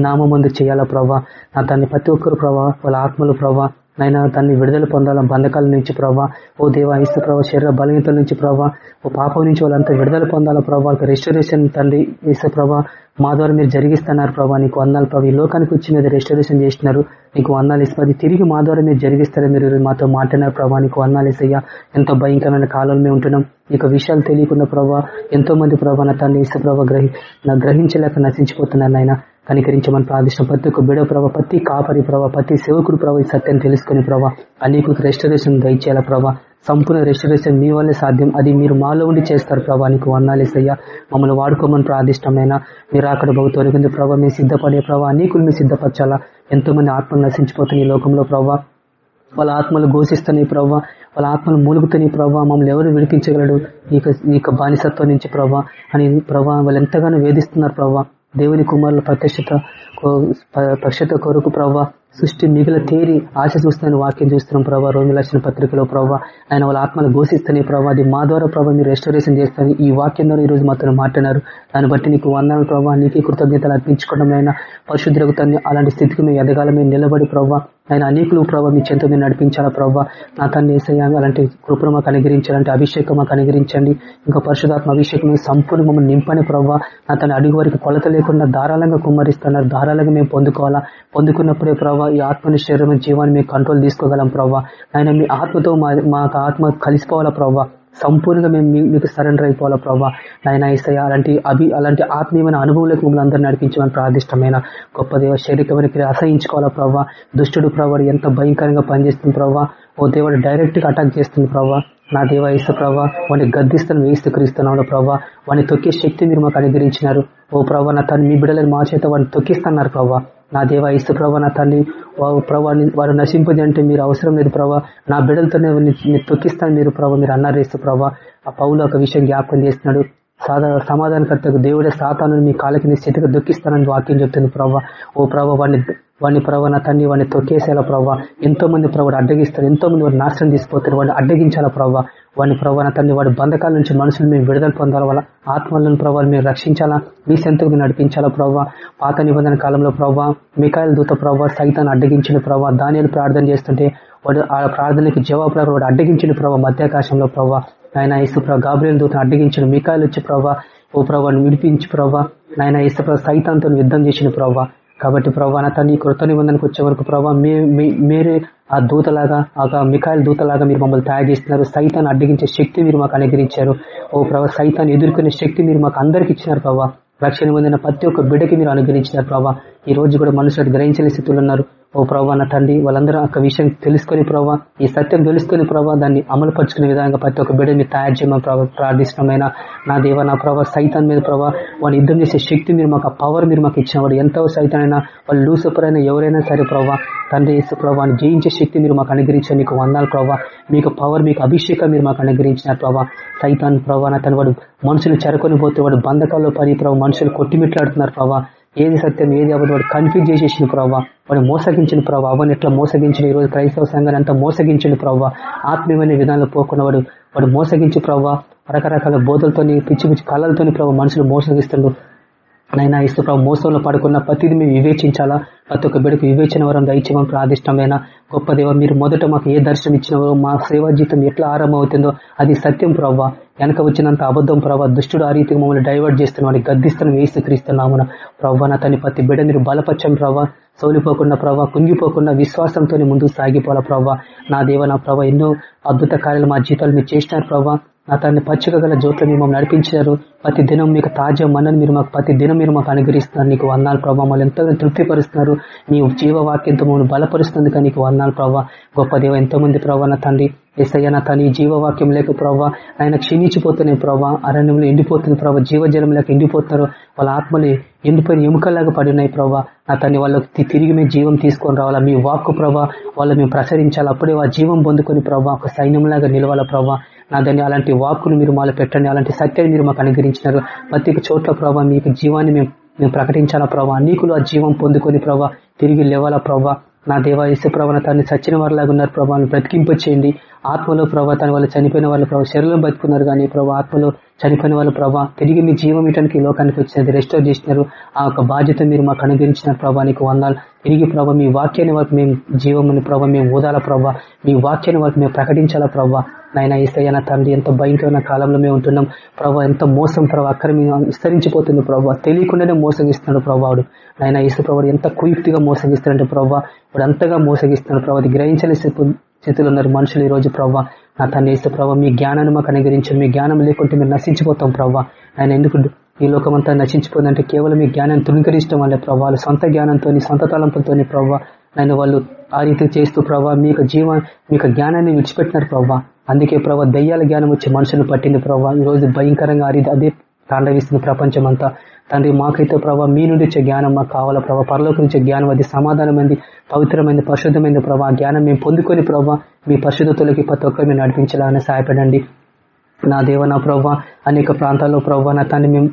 చేయాలా ప్రభా. నా తన్ని ప్రతి ఒక్కరు ప్రభా వాళ్ళ ఆత్మలు ప్రభా నైనా తన్ని విడుదల పొందాలా బంధకాల నుంచి ప్రభా ఓ దేవా ఇస్తు ప్రభావ శరీర బలహీనతల నుంచి ప్రభా ఓ పాపం నుంచి వాళ్ళంతా విడుదల పొందాలా ప్రభా వాళ్ళకి రెస్టరేషన్ తండ్రి ఇసు ప్రభా మా ద్వారా మీరు జరిగిస్తున్నారు ప్రభా నీకు వందాలు ప్రభా ఈ లోకానికి వచ్చి మీరు రెస్టరేషన్ చేసినారు. నీకు వందాలు ఇసు అది తిరిగి మా ద్వారా మీరు జరిగిస్తారు మీరు మాతో మాట్లాడినారు ప్రభా నీకు వందాలు ఇసయ్యా. ఎంతో భయంకరమైన కాలంలో మేము ఉంటున్నాం. నీకు విషయాలు తెలియకుండా ప్రభా ఎంతో మంది ప్రభా నా తల్లి ఇసు ప్రభా గ్రహి నా గ్రహించలేక నశించిపోతున్నారు నాయన. కనికరించమని ప్రార్థిష్టం ప్రతి ఒక్క బిడవ ప్రభావ ప్రతి కాపరి ప్రభావ ప్రతి సేవకుడు ప్రభావ ఈ సత్యాన్ని తెలుసుకుని ప్రభా అనేక రెస్టరేషన్ దయచేయాల ప్రభావ సంపూర్ణ రెస్టరేషన్ మీ వల్లే సాధ్యం. అది మీరు మాలో ఉండి చేస్తారు ప్రభా నీకు వందాలేసయ్యా మమ్మల్ని వాడుకోమని ప్రార్థిష్టమైన మీరు అక్కడ బహుతోనికింది ప్రభావ మేము సిద్ధపడే ప్రభావ అనేకులు మీరు సిద్ధపరచాలా. ఎంతో మంది ఆత్మలు నశించిపోతున్నాయి ఈ లోకంలో ప్రభా. వాళ్ళ ఆత్మలు ఘోషిస్తున్నాయి ప్రవ్వా వాళ్ళ ఆత్మలు మూలుగుతున్నాయి ప్రభావ మమ్మల్ని ఎవరు విడిపించగలడు? ఈ యొక్క- ఈ యొక్క బానిసత్వం నుంచి ప్రవ్వా అని ప్రవ్వా వాళ్ళు ఎంతగానో వేధిస్తున్నారు ప్రవ్వా దేవుని కుమారుల ప్రత్యక్షత ప్రత్యక్షత కొరకు ప్రవ్వా సృష్టి మిగిల తేరి ఆశ చూస్తున్న వాక్యం చూస్తున్నాం ప్రభావ రోమి లక్షణ పత్రికలో ప్రభావ ఆయన వాళ్ళ ఆత్మలు ఘోషిస్తానే ప్రభావ అది మా ద్వారా ప్రభావ మీరు రెస్టరేషన్ చేస్తాను ఈ వాక్యం ద్వారా ఈ రోజు మాత్రం మాట్లాడారు. దాన్ని బట్టి నీకు వందనాలు ప్రభావ నీకు కృతజ్ఞతలు అర్పించుకోవడం అయినా పరిశుద్ధులకు అలాంటి స్థితికి మేము ఎదగాల మేము నిలబడి ప్రభావ ఆయన అనేకులు ప్రభావ మీ చెంత మీరు నడిపించాలా ప్రభావ నా తన్ని ఏసయ్యా అలాంటి కృపను మాకు అనుగ్రహించాలంటే అభిషేకం మాకు అనుగ్రహించండి. ఇంకా పరిశుధాత్మ అభిషేకం సంపూర్ణ మమ్మల్ని నింపని ప్రభావ నా తన అడుగు వారికి కొలత లేకుండా ధారాళంగా కుమ్మరిస్తున్నారు. ధారాళంగా మేము పొందుకోవాలా? పొందుకున్నప్పుడే ప్రభావ ఈ ఆత్మని శరీరం జీవాన్ని మేము కంట్రోల్ తీసుకోగలం ప్రభావ ఆయన మీ ఆత్మతో మా మాకు ఆత్మ కలిసిపోవాలా ప్రభావ సంపూర్ణంగా మేము మీ- మీకు సరెండర్ అయిపోవాలా ప్రభావ నాయన ఈసయ అలాంటి అభి అలాంటి ఆత్మీయమైన అనుభవంలోకి మిమ్మల్ని అందరూ నడిపించమని ప్రార్థిష్టమైన గొప్ప దేవ శరీరమైన క్రియ అసహించుకోవాలా ప్రభావ దుష్టుడు ప్రభావ ఎంత భయంకరంగా పనిచేస్తుంది ప్రభావ ఓ దేవుడు డైరెక్ట్గా అటాక్ చేస్తుంది ప్రభావ నా దేవ ఈస ప్రభావ వాడిని గద్దిస్తాను వేస్తూ క్రీస్తున్నాడు ప్రభావ వాడిని తొక్కే శక్తి మీరు మాకు అనుగ్రహించినారు. ఓ ప్రభావ నా తను మీ బిడ్డలను మా చేత వాడిని తొక్కిస్తున్నారు ప్రభావ నా దేవ ఇస్తు ప్రభా నా తల్లి ప్రభా వారు నశింపది అంటే మీరు అవసరం లేదు ప్రభా. నా బిడ్డలతోనే తొక్కిస్తాను మీరు ప్రభా. మీరు అన్నారు ఇస్తు ప్రభా. ఆ పౌలు ఒక విషయం జ్ఞాపకం చేస్తున్నాడు. సాధా సమాధానకర్తకు దేవుడే సాతాను మీ కాళ్ళకి నీ స్థితిగా దుఃఖిస్తానని వాక్యం చెప్తుంది ప్రభావ ఓ ప్రభావ వాడిని వాడిని ప్రభావ నా తన్ని వాడిని తొక్కేసేలా ప్రభావ ఎంతో మంది ప్రభావ అడ్డగిస్తారు ఎంతో మంది వాడు నాశనం తీసిపోతారు. వాడిని అడ్డగించాలా ప్రభావ వాడిని ప్రభావ తండ్రి వాడి బంధకాల నుంచి మనుషులు మేము విడుదల పొందాల? వల్ల ఆత్మలను ప్రభావం మేము రక్షించాలా? మీ సెంతకు మీరు నడిపించాలా ప్రభావ పాత నిబంధన కాలంలో ప్రభావ మికాయల దూత ప్రభావ సైతాన్ని అడ్డగించిన ప్రభావ దానిని ప్రార్థన చేస్తుంటే వాడు ఆ ప్రార్థనకి జవాబు వాడు అడ్డగించిన ప్రభావ మధ్యాకాశంలో ప్రభావ ఆయన ఇసు ప్రభావ గాబ్రియల్ దూతను అడ్డగించిన మికాయలు వచ్చి ప్రభావ ఓ ప్రభావాన్ని విడిపించి ప్రభావ ఆయన ఇసు సైతాంతో యుద్ధం చేసిన ప్రభావ కాబట్టి ప్రభా నా తన కృత నిబంధనకు వచ్చే వరకు ప్రభావ మీరే ఆ దూతలాగా ఆ మిఖాయిల దూతలాగా మీరు మమ్మల్ని తయారు చేస్తున్నారు. సైతాన్ని అడ్డగించే శక్తి మీరు మాకు అనుగ్రహించారు. ఓ ప్రభా సైతాన్ని ఎదుర్కొనే శక్తి మీరు మాకు అందరికి ఇచ్చినారు ప్రభావ రక్షణ పొందిన ప్రతి ఒక్క బిడ్డకి మీరు అనుగ్రహించినారు ప్రభావ ఈ రోజు కూడా మనుషులు గ్రహించని స్థితులు ఉన్నారు. ఓ ప్రభా నా తండ్రి వాళ్ళందరూ ఒక విషయం తెలుసుకొని ప్రభావ ఈ సత్యం తెలుసుకొని ప్రభావ దాన్ని అమలు పరుచుకునే విధంగా ప్రతి ఒక్క బిడ్డ మీరు తయారు చేయమని ప్రభావ ప్రార్థిష్టమైన నా దేవ నా ప్రభావ సైతాన్ మీద ప్రభావ వాళ్ళు యుద్ధం చేసే శక్తి మీరు మాకు పవర్ మీరు మాకు ఇచ్చిన వాడు ఎంతో సైతానైనా వాళ్ళు లూసపర్ అయినా ఎవరైనా సరే ప్రభావ తండ్రి యేసు ప్రభావాన్ని జయించే శక్తి మీరు మాకు అనుగ్రహించారు మీకు వందాలు ప్రభావ మీకు పవర్ మీకు అభిషేకం మీరు మాకు అనుగ్రహించిన ప్రభావ సైతాన్ ప్రభావ తన వాడు మనుషులు చెరకొని పోతే వాడు బంధకాల్లో పని ప్రభావ మనుషులు కొట్టిమిట్లాడుతున్నారు ప్రభావ ఏది సత్యం ఏది అవ్వదు వాడు కన్ఫ్యూజ్ చేసేసిన ప్రభావ వాడు మోసగించిన ప్రభావ అవన్నీ ఎట్లా మోసగించిన ఈ రోజు క్రైస్తవ సంఘాన్ని అంతా మోసగించిన ప్రభావ ఆత్మీయమైన విధానంలో పోకుండా వాడు వాడు మోసగించి ప్రభావ రకరకాల బోధలతోని పిచ్చి పిచ్చి కళలతోని ప్రభావ మనుషులు మోసగిస్తుండ్రు. నైనా ఇస్తూ మోసంలో పడుకున్న ప్రతిదీ మేము వివేచించాలా? ప్రతి ఒక్క బిడకు వివేచన వరం దయచేమని ప్రాదిష్టమైన గొప్ప దేవ మీరు మొదట మాకు ఏ దర్శనం ఇచ్చినవో మా సేవా జీవితం ఎట్లా ఆరంభం అవుతుందో అది సత్యం ప్రవ్వ. వెనక వచ్చినంత అబద్ధం ప్రభావ దుష్టుడు ఆ రీతికి మమ్మల్ని డైవర్ట్ చేస్తున్నామని గద్దిస్తున్నాం వేసి క్రీస్తున్నామున ప్రవ్వ నా తన ప్రతి బిడ మీరు బలపచ్చం ప్రభావ సోలిపోకుండా ప్రభావ కుంగిపోకుండా విశ్వాసంతో ముందుకు సాగిపోవాలా ప్రభావ నా దేవ నా ప్రభావ ఎన్నో అద్భుత కార్యాలు మా జీవితాలు మీరు చేసినారు ప్రభావ తన్ని పచ్చిక గల జోట్లో మీరు మమ్మల్ని నడిపించారు. ప్రతి దినం మీకు తాజా మనని మీరు మాకు ప్రతి దినం మీరు మాకు అనుగ్రహిస్తున్నారు. నీకు వందాలు ప్రభావ మమ్మల్ని ఎంతో తృప్తిపరుస్తున్నారు. నీ జీవవాక్యంతో మమ్మల్ని బలపరుస్తుంది కానీ నీకు వందాలు ప్రభావ గొప్ప దేవ ఎంతో మంది ప్రభావ నా తండ్రి. ఎస్ఐ నా తన జీవవాక్యం లేక ప్రభావ ఆయన క్షీణించిపోతున్నాయి ప్రభావ అరణ్యంలో ఎండిపోతున్న ప్రభావ జీవజలం లేక ఎండిపోతున్నారు. వాళ్ళ ఆత్మలు ఎండిపోయిన ఎముకలాగా పడినాయి ప్రభావ నా తన్ని వాళ్ళకి తిరిగి మేము జీవం తీసుకొని రావాలా? మీ వాక్కు ప్రభావ వాళ్ళు మేము ప్రసరించాలి? అప్పుడే ఆ జీవం పొందుకొని ప్రభావ ఒక సైన్యంలాగా నిలవాల ప్రభావ నా దాన్ని అలాంటి వాక్కులు మీరు మాలో పెట్టండి అలాంటి సత్యాన్ని మీరు మాకు అనుగ్రహించినారు. ప్రతి చోట్ల ప్రభావ మీకు జీవాన్ని మేము మేము ప్రకటించాలా ప్రభావ నీకులు ఆ జీవం పొందుకొని ప్రభావ తిరిగి లేవాలా ప్రభావ నా దేవ ఇసు ప్రభావ తను చచ్చిన వారిలాగా ఉన్నారు ప్రభావం బ్రతికింపచేయండి. ఆత్మలో ప్రభా తన వాళ్ళు చనిపోయిన వాళ్ళు ప్రభావ శరీరం బతుకున్నారు కానీ ప్రభా ఆత్మలో చనిపోయిన వాళ్ళు ప్రభావ తిరిగి మీ జీవం ఇటానికి లోకానికి వచ్చినది రెస్టోర్ చేసినారు. ఆ యొక్క బాధ్యత మీరు మాకు అనుగ్రహించిన ప్రభావ నీకు వందాలు. తిరిగి ప్రభావ మీ వాక్యాన్ని వరకు మేము జీవముని ప్రభా మేము ఊదాల ప్రభావ మీ వాక్యాన్ని వరకు మేము ప్రకటించాలా ప్రభావ నాయన నా తండ్రి ఎంత భయంకరమైన కాలంలో మేము ఉంటున్నాం. ప్రభా ఎంత మోసం ప్రభా అక్కడ మేము విస్తరించిపోతుంది ప్రభావ తెలియకుండానే మోసగిస్తున్నాడు ప్రభావుడు నాయన ఈసు ప్రభావ ఎంత కుయుక్తిగా మోసగిస్తున్నాడు ప్రభావ వాడు అంతగా మోసగిస్తున్నాడు ప్రభావి గ్రహించని స్థితిలో ఉన్నారు మనుషులు ఈ రోజు నా తన ఇస్తే ప్రభావ మీ జ్ఞానాన్ని మాకు అనుగ్రహించారు మీ జ్ఞానం లేకుంటే మేము నశించిపోతాం ప్రభావ ఆయన ఎందుకు ఈ లోకం అంతా నశించిపోయిందంటే కేవలం మీ జ్ఞానాన్ని తృణీకరించడం వల్లే ప్రభావాలు సొంత జ్ఞానంతో సొంత తలంపులతో ప్రభావ ఆయన వాళ్ళు ఆ రీతి చేస్తూ ప్రభావ మీకు జీవ మీకు జ్ఞానాన్ని విడిచిపెట్టినారు ప్రభావ అందుకే ప్రభావ దయ్యాల జ్ఞానం వచ్చి మనుషులు పట్టింది ప్రభావ ఈ రోజు భయంకరంగా ఆ రీతి అదే తాండవిస్తుంది ప్రపంచం అంతా తండ్రి మాకైతే ప్రభావ మీ నుండి వచ్చే జ్ఞానం మాకు కావాలా ప్రభావ పరలోకి నుంచే జ్ఞానం అది సమాధానమైంది పవిత్రమైంది పరిశుద్ధమైంది ప్రభావ జ్ఞానం మేము పొందుకొని ప్రభావ మీ పరిశుద్ధతలకి ప్రతి ఒక్కరు మీరు నడిపించాలని సహాయపడండి. నా దేవ నా ప్రభావ అనేక ప్రాంతాల్లో ప్రభావ నా తండ్రి మేము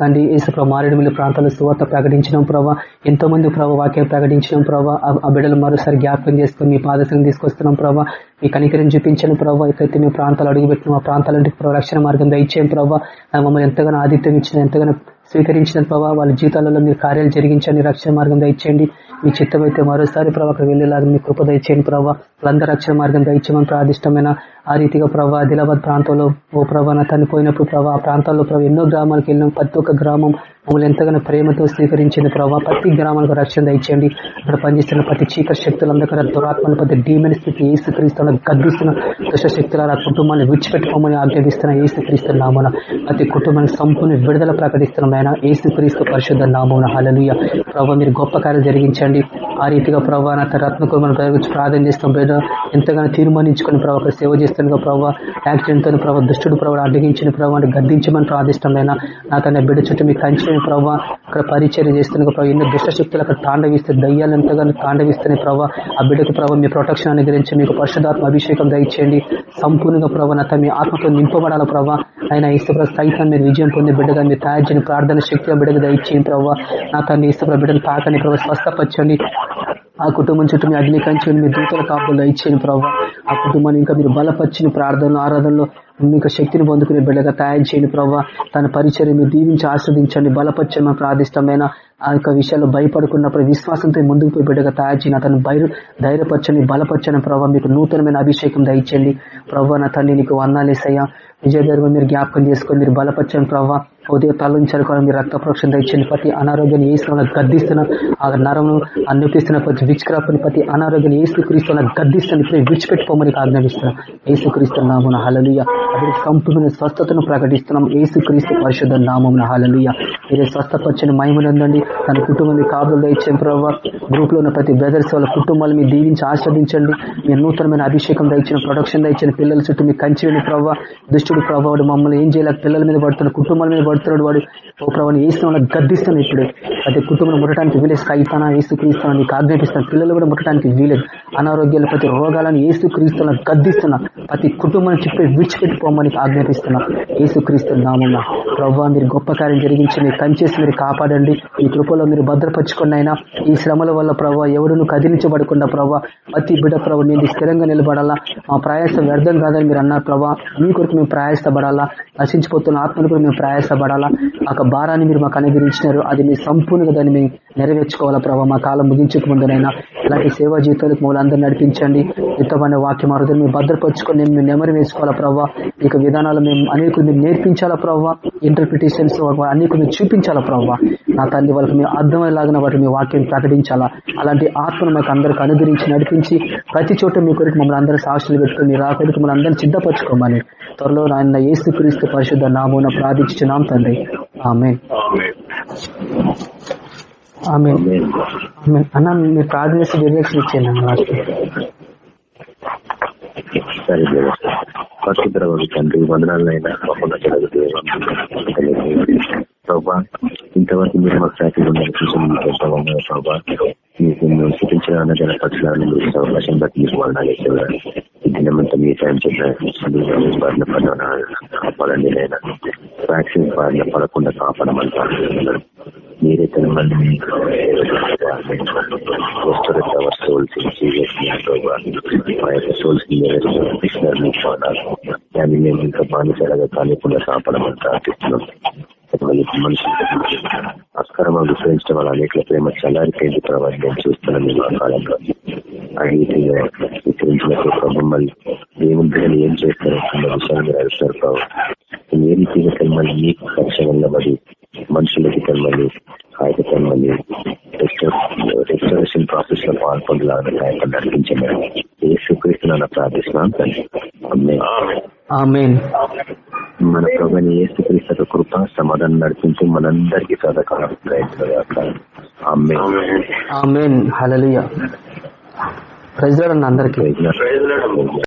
తండ్రి యేసు మారేడుమిల్లి ప్రాంతాల్లో సువార్త ప్రకటించడం ప్రభావ ఎంతో మంది ప్రభావ వాక్యం ప్రకటించడం ప్రభావ ఆ బిడ్డలు మరోసారి జ్ఞాపకం చేసుకుని మీ పాదశం తీసుకొస్తున్నాం ప్రభావ మీ కనికరం చూపించను ప్రభావ ఎక్కడైతే మీ ప్రాంతాలు అడుగుపెట్టిన ఆ ప్రాంతాలంటే రక్షణ మార్గం దయచేయం ప్రభావ మమ్మల్ని ఎంతగానో ఆదిత్యం ఇచ్చిన ఎంతగానో స్వీకరించిన ప్రభావ వాళ్ళ జీవితాలలో మీరు కార్యాలు జరిగించండి రక్షణ మార్గం దయచేయండి. మీ చిత్తం అయితే మరోసారి ప్రభావ అక్కడ వెళ్ళేలాగా మీ కృప దయచేయండి ప్రభావ వాళ్ళందరూ రక్షణ మార్గం దయచేయమని ప్రాదిష్టమైన ఆ రీతిగా ప్రభావ ఆదిలాబాద్ ప్రాంతంలో ఓ ప్రభా నా తను పోయినప్పుడు ప్రభావ ఆ ప్రాంతాల్లో ప్రభు ఎన్నో గ్రామాలకు వెళ్ళినాం. ప్రతి ఒక్క గ్రామం మమ్మల్ని ఎంతగానో ప్రేమతో స్వీకరించింది ప్రభావ ప్రతి గ్రామాలకు రక్షణ దయచేయండి. అక్కడ పనిచేస్తున్న ప్రతి చీకటి శక్తులు అందరికీ దురాత్మల ప్రతి డీమెన్ స్థితి ఏసుక్రీస్తున్న గద్దిస్తున్న దుష్ట శక్తుల కుటుంబాన్ని విడిచిపెట్టుకోమని ఆజ్ఞాపిస్తున్న ఏసుక్రీస్తు నామన ప్రతి కుటుంబానికి సంపూర్ణ విడుదల ప్రకటిస్తున్నాయన ఏసుక్రీస్తు పరిశుద్ధ నామన హలలుయ ప్రభావ మీరు గొప్ప కార్యం జరిగించండి. ఆ రీతిగా ప్రభావ నా రత్నకుమార్ ప్రయోగించి ప్రార్థన చేస్తాం బిడ్డ ఎంతగానో తీర్మానించుకుని ప్రభావ సేవ చేస్తాను ప్రభావ యాక్సిడెంట్తో ప్రభావ దుష్టుడు ప్రభావ అడ్డగించిన ప్రభావ గద్దించమని ప్రార్థిష్టమైన నా తన బిడ్డ చుట్టూ మీకు కంచిన ప్రభావ అక్కడ పరిచయం చేస్తున్న ప్రభావ ఎన్నో దుష్టశక్తులు అక్కడ తాండవిస్తే దయ్యాలు ఎంతగానో తాండవిస్తున్నాయి ప్రభావ ఆ బిడ్డకు ప్రభావ మీ ప్రొటెక్షన్ అనుగ్రహించి మీకు పరిశుధాత్మ అభిషేకం దయచేయండి. సంపూర్ణంగా ప్రభావ నా మీ ఆత్మతో నింపబడాల ప్రభావ ఆయన ఇసుప్ర సైతాన్ని మీరు విజయం పొంది బిడ్డగా మీరు తయారు చేయని ప్రార్థన శక్తిగా బిడ్డగా దయచేయండి ప్రభావ నా తన ఇసుప్ర బిడ్డను తాకని ప్రభావ స్వస్థపరచండి. ఆ కుటుంబం చుట్టూ మీ అగ్ని కంచెని మీ దూతల కాపులు ఇచ్చేయండి ప్రభావ ఆ కుటుంబాన్ని ఇంకా మీరు బలపరిచిన ప్రార్థనలు ఆరాధనలో మీకు శక్తిని పొందుకునే బిడ్డగా తయారు చేయండి ప్రభావ తన పరిచయం మీరు దీవించి ఆస్వాదించండి బలపరచని ప్రార్థిష్టమైన ఆ యొక్క విషయాల్లో భయపడుకున్నప్పుడు విశ్వాసంతో ముందుకు పోయి బిడ్డగా తయారు చేయని అతను బయలు ధైర్యపరచని బలపరచని ప్రభావ మీకు నూతనమైన అభిషేకం దయచేయండి. ప్రభావ నా తండ్రి నీకు వందాలేసయ్యా విజయదర్గ మీరు జ్ఞాపకం చేసుకొని మీరు బలపరచని ప్రభావ. ఉదయం తల్లించారు కూడా మీరు రక్త ప్రోక్షణ దయచండి ప్రతి అనారోగ్యాన్ని ఏసులో గద్దిస్తున్న ఆ నరమును అన్నిపిస్తున్న ప్రతి విచ్క్రాపుని ప్రతి అనారోగ్యాన్ని ఏసు క్రీస్తున్న గద్దిస్తున్న ఇప్పుడు విడిచిపెట్టుకోమని ఆజ్ఞాపిస్తున్నాం ఏసు క్రీస్తు నామన హలలుయ అది సంపూర్ణ స్వస్థతను ప్రకటిస్తున్నాం. ఏసు క్రీస్తు పరిశుద్ధ నామమున హలలుయ మీరే స్వస్థపరచని మహిమనందండి తన కుటుంబాన్ని కాపులు దయచండి ప్రభావ గ్రూప్లో ఉన్న ప్రతి బ్రదర్స్ వాళ్ళ కుటుంబాలు మీరు దీవించి ఆస్వాదించండి మీరు నూతనమైన అభిషేకం దయచిన ప్రొడక్షన్ దయచిన పిల్లల చుట్టూ మీ కంచిని ప్రభావ దుష్టుడు ప్రభావాడు మమ్మల్ని ఏం చేయలేక పిల్లల మీద పడుతున్నాడు కుటుంబాల మీద పడుతున్నాడు వాడు. ఓ ప్రభావం వేసిన వాళ్ళకి గద్దిస్తాను ఇప్పుడు. ప్రతి కుటుంబం ముట్టడానికి వీలేదు సైతానా ఏసు క్రీస్తున్నా నీకు ఆజ్ఞాపిస్తాను పిల్లలు కూడా ముట్టడానికి వీలేదు. అనారోగ్యాలు ప్రతి రోగాలను ఏసు క్రీస్తున్న గద్దిస్తున్నా. ప్రతి కుటుంబాన్ని చెప్పి విడిచిపెట్టుకోమని ఆజ్ఞాపిస్తున్నా. ఏసు క్రీస్తు నామన్న ప్రభావ మీరు గొప్ప కార్యం జరిగించి మీరు కంచేసి మీరు కాపాడండి. మీకు కృపలో మీరు భద్రపరచుకున్న అయినా ఈ శ్రమల వల్ల ప్రభావ ఎవడును కదిలించబడకుండా ప్రభావ ప్రతి బిడ్డ ప్రభు నేను స్థిరంగా నిలబడాలా? మా ప్రయాసం వ్యర్థం కాదని మీరు అన్నారు ప్రభావ మీ కొరకు మేము ప్రయాసపడాలా? నశించిపోతున్న ఆత్మను కూడా మేము ప్రయాసపడాలా? ఆ భారాన్ని మీరు మాకు అనుగ్రహించినారు. అది మీ సంపూర్ణంగా దాన్ని మేము నెరవేర్చుకోవాలా ప్రభావ మా కాలం ముగించక ముందునైనా ఇలాంటి సేవా జీవితాలకు మమ్మల్ని అందరూ నడిపించండి. యుద్ధమైన వాక్యం అర్థం మేము భద్రపరుచుకొని మేము నెమరు వేసుకోవాలా ప్రభావ ఇక విధానాలు మేము అనేకులు మేము నేర్పించాలా ప్రభావ ఇంటర్ప్రిటేషన్స్ అనేకులు చూపించాలా ప్రభావ నా తల్లి వాళ్ళ మేము అర్థమయ్యేలాగిన వాటి మీ వాక్యం ప్రకటించాలా అలాంటి ఆత్మను మాకు అందరికి అనుగ్రహించి నడిపించి ప్రతి చోట మీ కొరకు మమ్మల్ని అందరూ సాక్షులు పెట్టుకుని మీరు ఆ రాకడికి మమ్మల్ని అందరినీ సిద్ధపరచుకోమని త్వరలో నాయన ఏసు క్రీస్తు పరిశుద్ధ నామూన ప్రార్థించున్నాం తండ్రి ఆమె ఆమె అన్న మీరు ప్రార్థన చేస్తే డైరెక్షన్ ఇచ్చేయండి లాస్ట్ సరే పరిశుద్ధ తండ్రి వందనాలైనా ప్రభా ఇంతవరకు మీరు మాకు సాటి ఉండాలి చూసిన ప్రభా మీకు చూపించిన అన్నదాన మీరు అవకాశం బట్టి మీకు వర్ణాలు ఇస్తున్నారు దినమంతా మీ టైం చెప్పిన బారిన పడిన కాపాడండి నేను వ్యాక్సిన్ బారిన పడకుండా కాపాడమంటా మీరే తన మళ్ళీ రెస్టారెంట్ సోల్స్ మా యొక్క సోల్స్ ఇస్తున్నారు దాన్ని మేము ఇంకా బానిసలాగా కానికుండా కాపాడమని ప్రార్థిస్తున్నాం మనుషులు అస్కరమ విశ్వసించడం వల్ల అనేక ప్రేమ చల్లారిపోయింది ప్రభావం నేను చూస్తున్నాను మేము ఆ కాలంలో అన్నిటిగా విస్తరించిన మమ్మల్ని దేవుని బిడ్డలు ఏం చేస్తారు అన్న విషయాలు మీరు అడుగుతారు ప్రభావం ఏ రీతిగా కలమని మీకు పక్షంగా మరి మనుషులకి కలమని ఆయన కలమని రెస్టరేషన్ ప్రాసెస్లో పాల్పొందాలని ఆయన నడిపించండి ఏ స్వీకరిస్తున్నాను ప్రార్థిస్తున్నాను మన ప్రభుని ఏ స్వీకరిస్తారు కృప సమాధానం నడిపించి మనందరికీ సదాకాలం ప్రజలు అందరికీ.